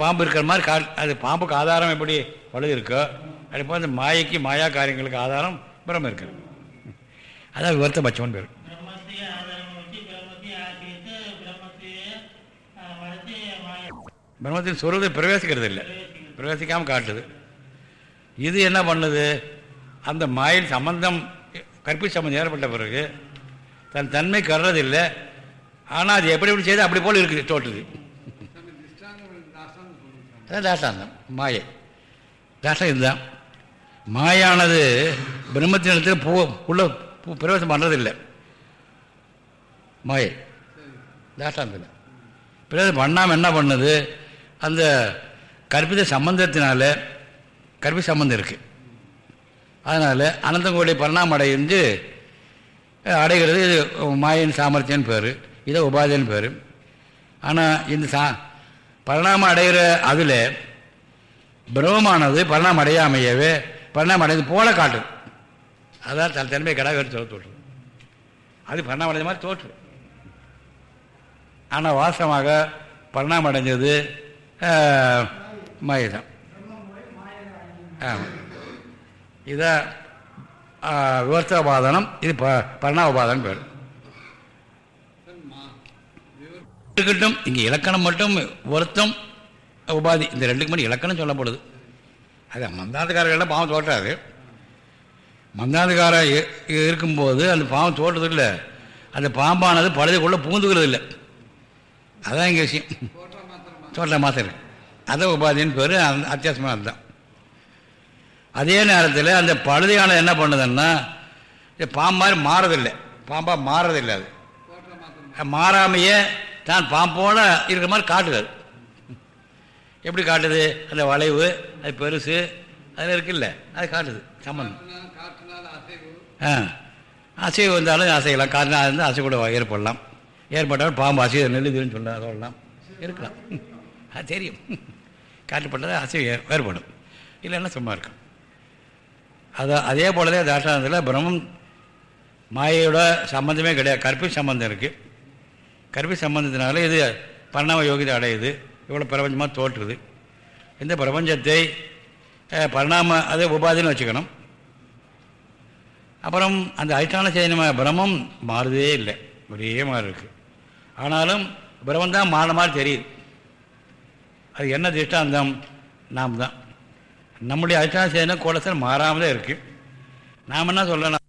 A: பாம்பு இருக்கிற மாதிரி கா அது பாம்புக்கு ஆதாரம் எப்படி வலது இருக்கோ அது போல் அந்த மாயைக்கு மாயா காரியங்களுக்கு ஆதாரம் பிரம்மம் இருக்குது அதான் விவரத்த பட்சம்னு பேர். பிரம்மத்தின் சொல்வது பிரவேசிக்கிறது இல்லை. பிரவேசிக்காமல் காட்டுது. இது என்ன பண்ணுது? அந்த மாயில் சம்பந்தம் கற்பி சம்பந்தம் ஏற்பட்ட பிறகு தன் தன்மை கருறதில்லை ஆனால் அது எப்படி எப்படி செய்து அப்படி போல் இருக்குது தோற்றுது அதான் தாசாந்தம் மாயை. தாசம் இதுதான். மாயானது பிரம்மத்தின் இடத்துல பூ உள்ள பூ பிரவேசம் பண்ணுறதில்லை மாயை. தாஷ்டாந்தத்தில் பிரவேசம் பண்ணாமல் என்ன பண்ணுது? அந்த கற்பித சம்பந்தத்தினால கற்பி சம்பந்தம் இருக்குது அதனால் அனந்தங்கோடி பரிணாமம் அடைந்து அடைகிறது இது மாயின் சாமர்த்தியன்னு பேர் இதை உபாதின்னு பேர். ஆனால் இந்த சா பரிணாமம் அடைகிற அதில் பிரம்மமானது பரிணாமம் அடையாமையவே பரிணாமம் அடைந்து போல காட்டும் அதான் தன் தன்மை கடாக சொல்ல தோற்று. அது பரிணாமம் அடைந்த மாதிரி தோற்று. ஆனால் வாசமாக பரிணாமம் அடைஞ்சது மயதான். ஆமாம் இதான் விவஸ்தோபாதனம் இது ப பரிணாமபாதனம் பேர். இருக்கட்டும் இங்கே இலக்கணம் மட்டும் வருத்தம் உபாதி இந்த ரெண்டுக்கு மட்டும் இலக்கணம் சொல்லப்படுது. அது மந்தாந்தக்காரர்கள்லாம் பாவம் தோற்றாது மந்தாந்தக்கார இருக்கும்போது அந்த பாவம் தோற்றுறது இல்லை அந்த பாம்பானது பழுதுக்குள்ளே பூந்துக்கிறது இல்லை அதான் இங்கே விஷயம். தோற்ற மாத்திரம் அதான் உபாதின்னு பேர் அந்த அத்தியாசமாக அதுதான். அதே நேரத்தில் அந்த பழுதையானது என்ன பண்ணுதுன்னா பாம்பு மாதிரி மாறதில்லை. பாம்பாக மாறதில்லை அது. மாறாமையே தான் பாம்போட இருக்கிற மாதிரி காட்டுது எப்படி காட்டுது? அந்த வளைவு அது பெருசு அதில் இருக்குல்ல அது காட்டுது சம்மந்தம். ஆ. அசைவு வந்தாலும் அசைக்கலாம் காரணம் இருந்தால் அசை கூட ஏற்படலாம். ஏற்பட்டாலும் பாம்பு அசைவு நெல்லுதுன்னு சொல்ல சொல்லலாம் இருக்கலாம். அது தெரியும். காட்டுப்பட்டது அசைவு ஏற்படும். இல்லைன்னா சும்மா இருக்கும். அதான் அதே போலவே தாஷ்டாந்தத்தில் பிரம்மம் மாயையோட சம்மந்தமே கிடையாது. கற்பி சம்பந்தம் இருக்குது கற்பி சம்பந்தத்தினால இது பரிணாம யோகிதை அடையுது. இவ்வளோ பிரபஞ்சமாக தோற்றுது. இந்த பிரபஞ்சத்தை பரிணாம அது உபாதின்னு வச்சுக்கணும். அப்புறம் அந்த அதிஷ்டான சேதனமாக பிரமம் மாறுதே இல்லை. ஒரே மாதிரி இருக்குது ஆனாலும் பிரமந்தான் தான் மாறின மாதிரி தெரியுது. அது என்ன திஷ்டாந்தம் நாம் தான் நம்முடைய அதிஷ்டான சேதனம் கோலத்தில் மாறாமலே இருக்குது நாம் என்ன சொல்லலாம்?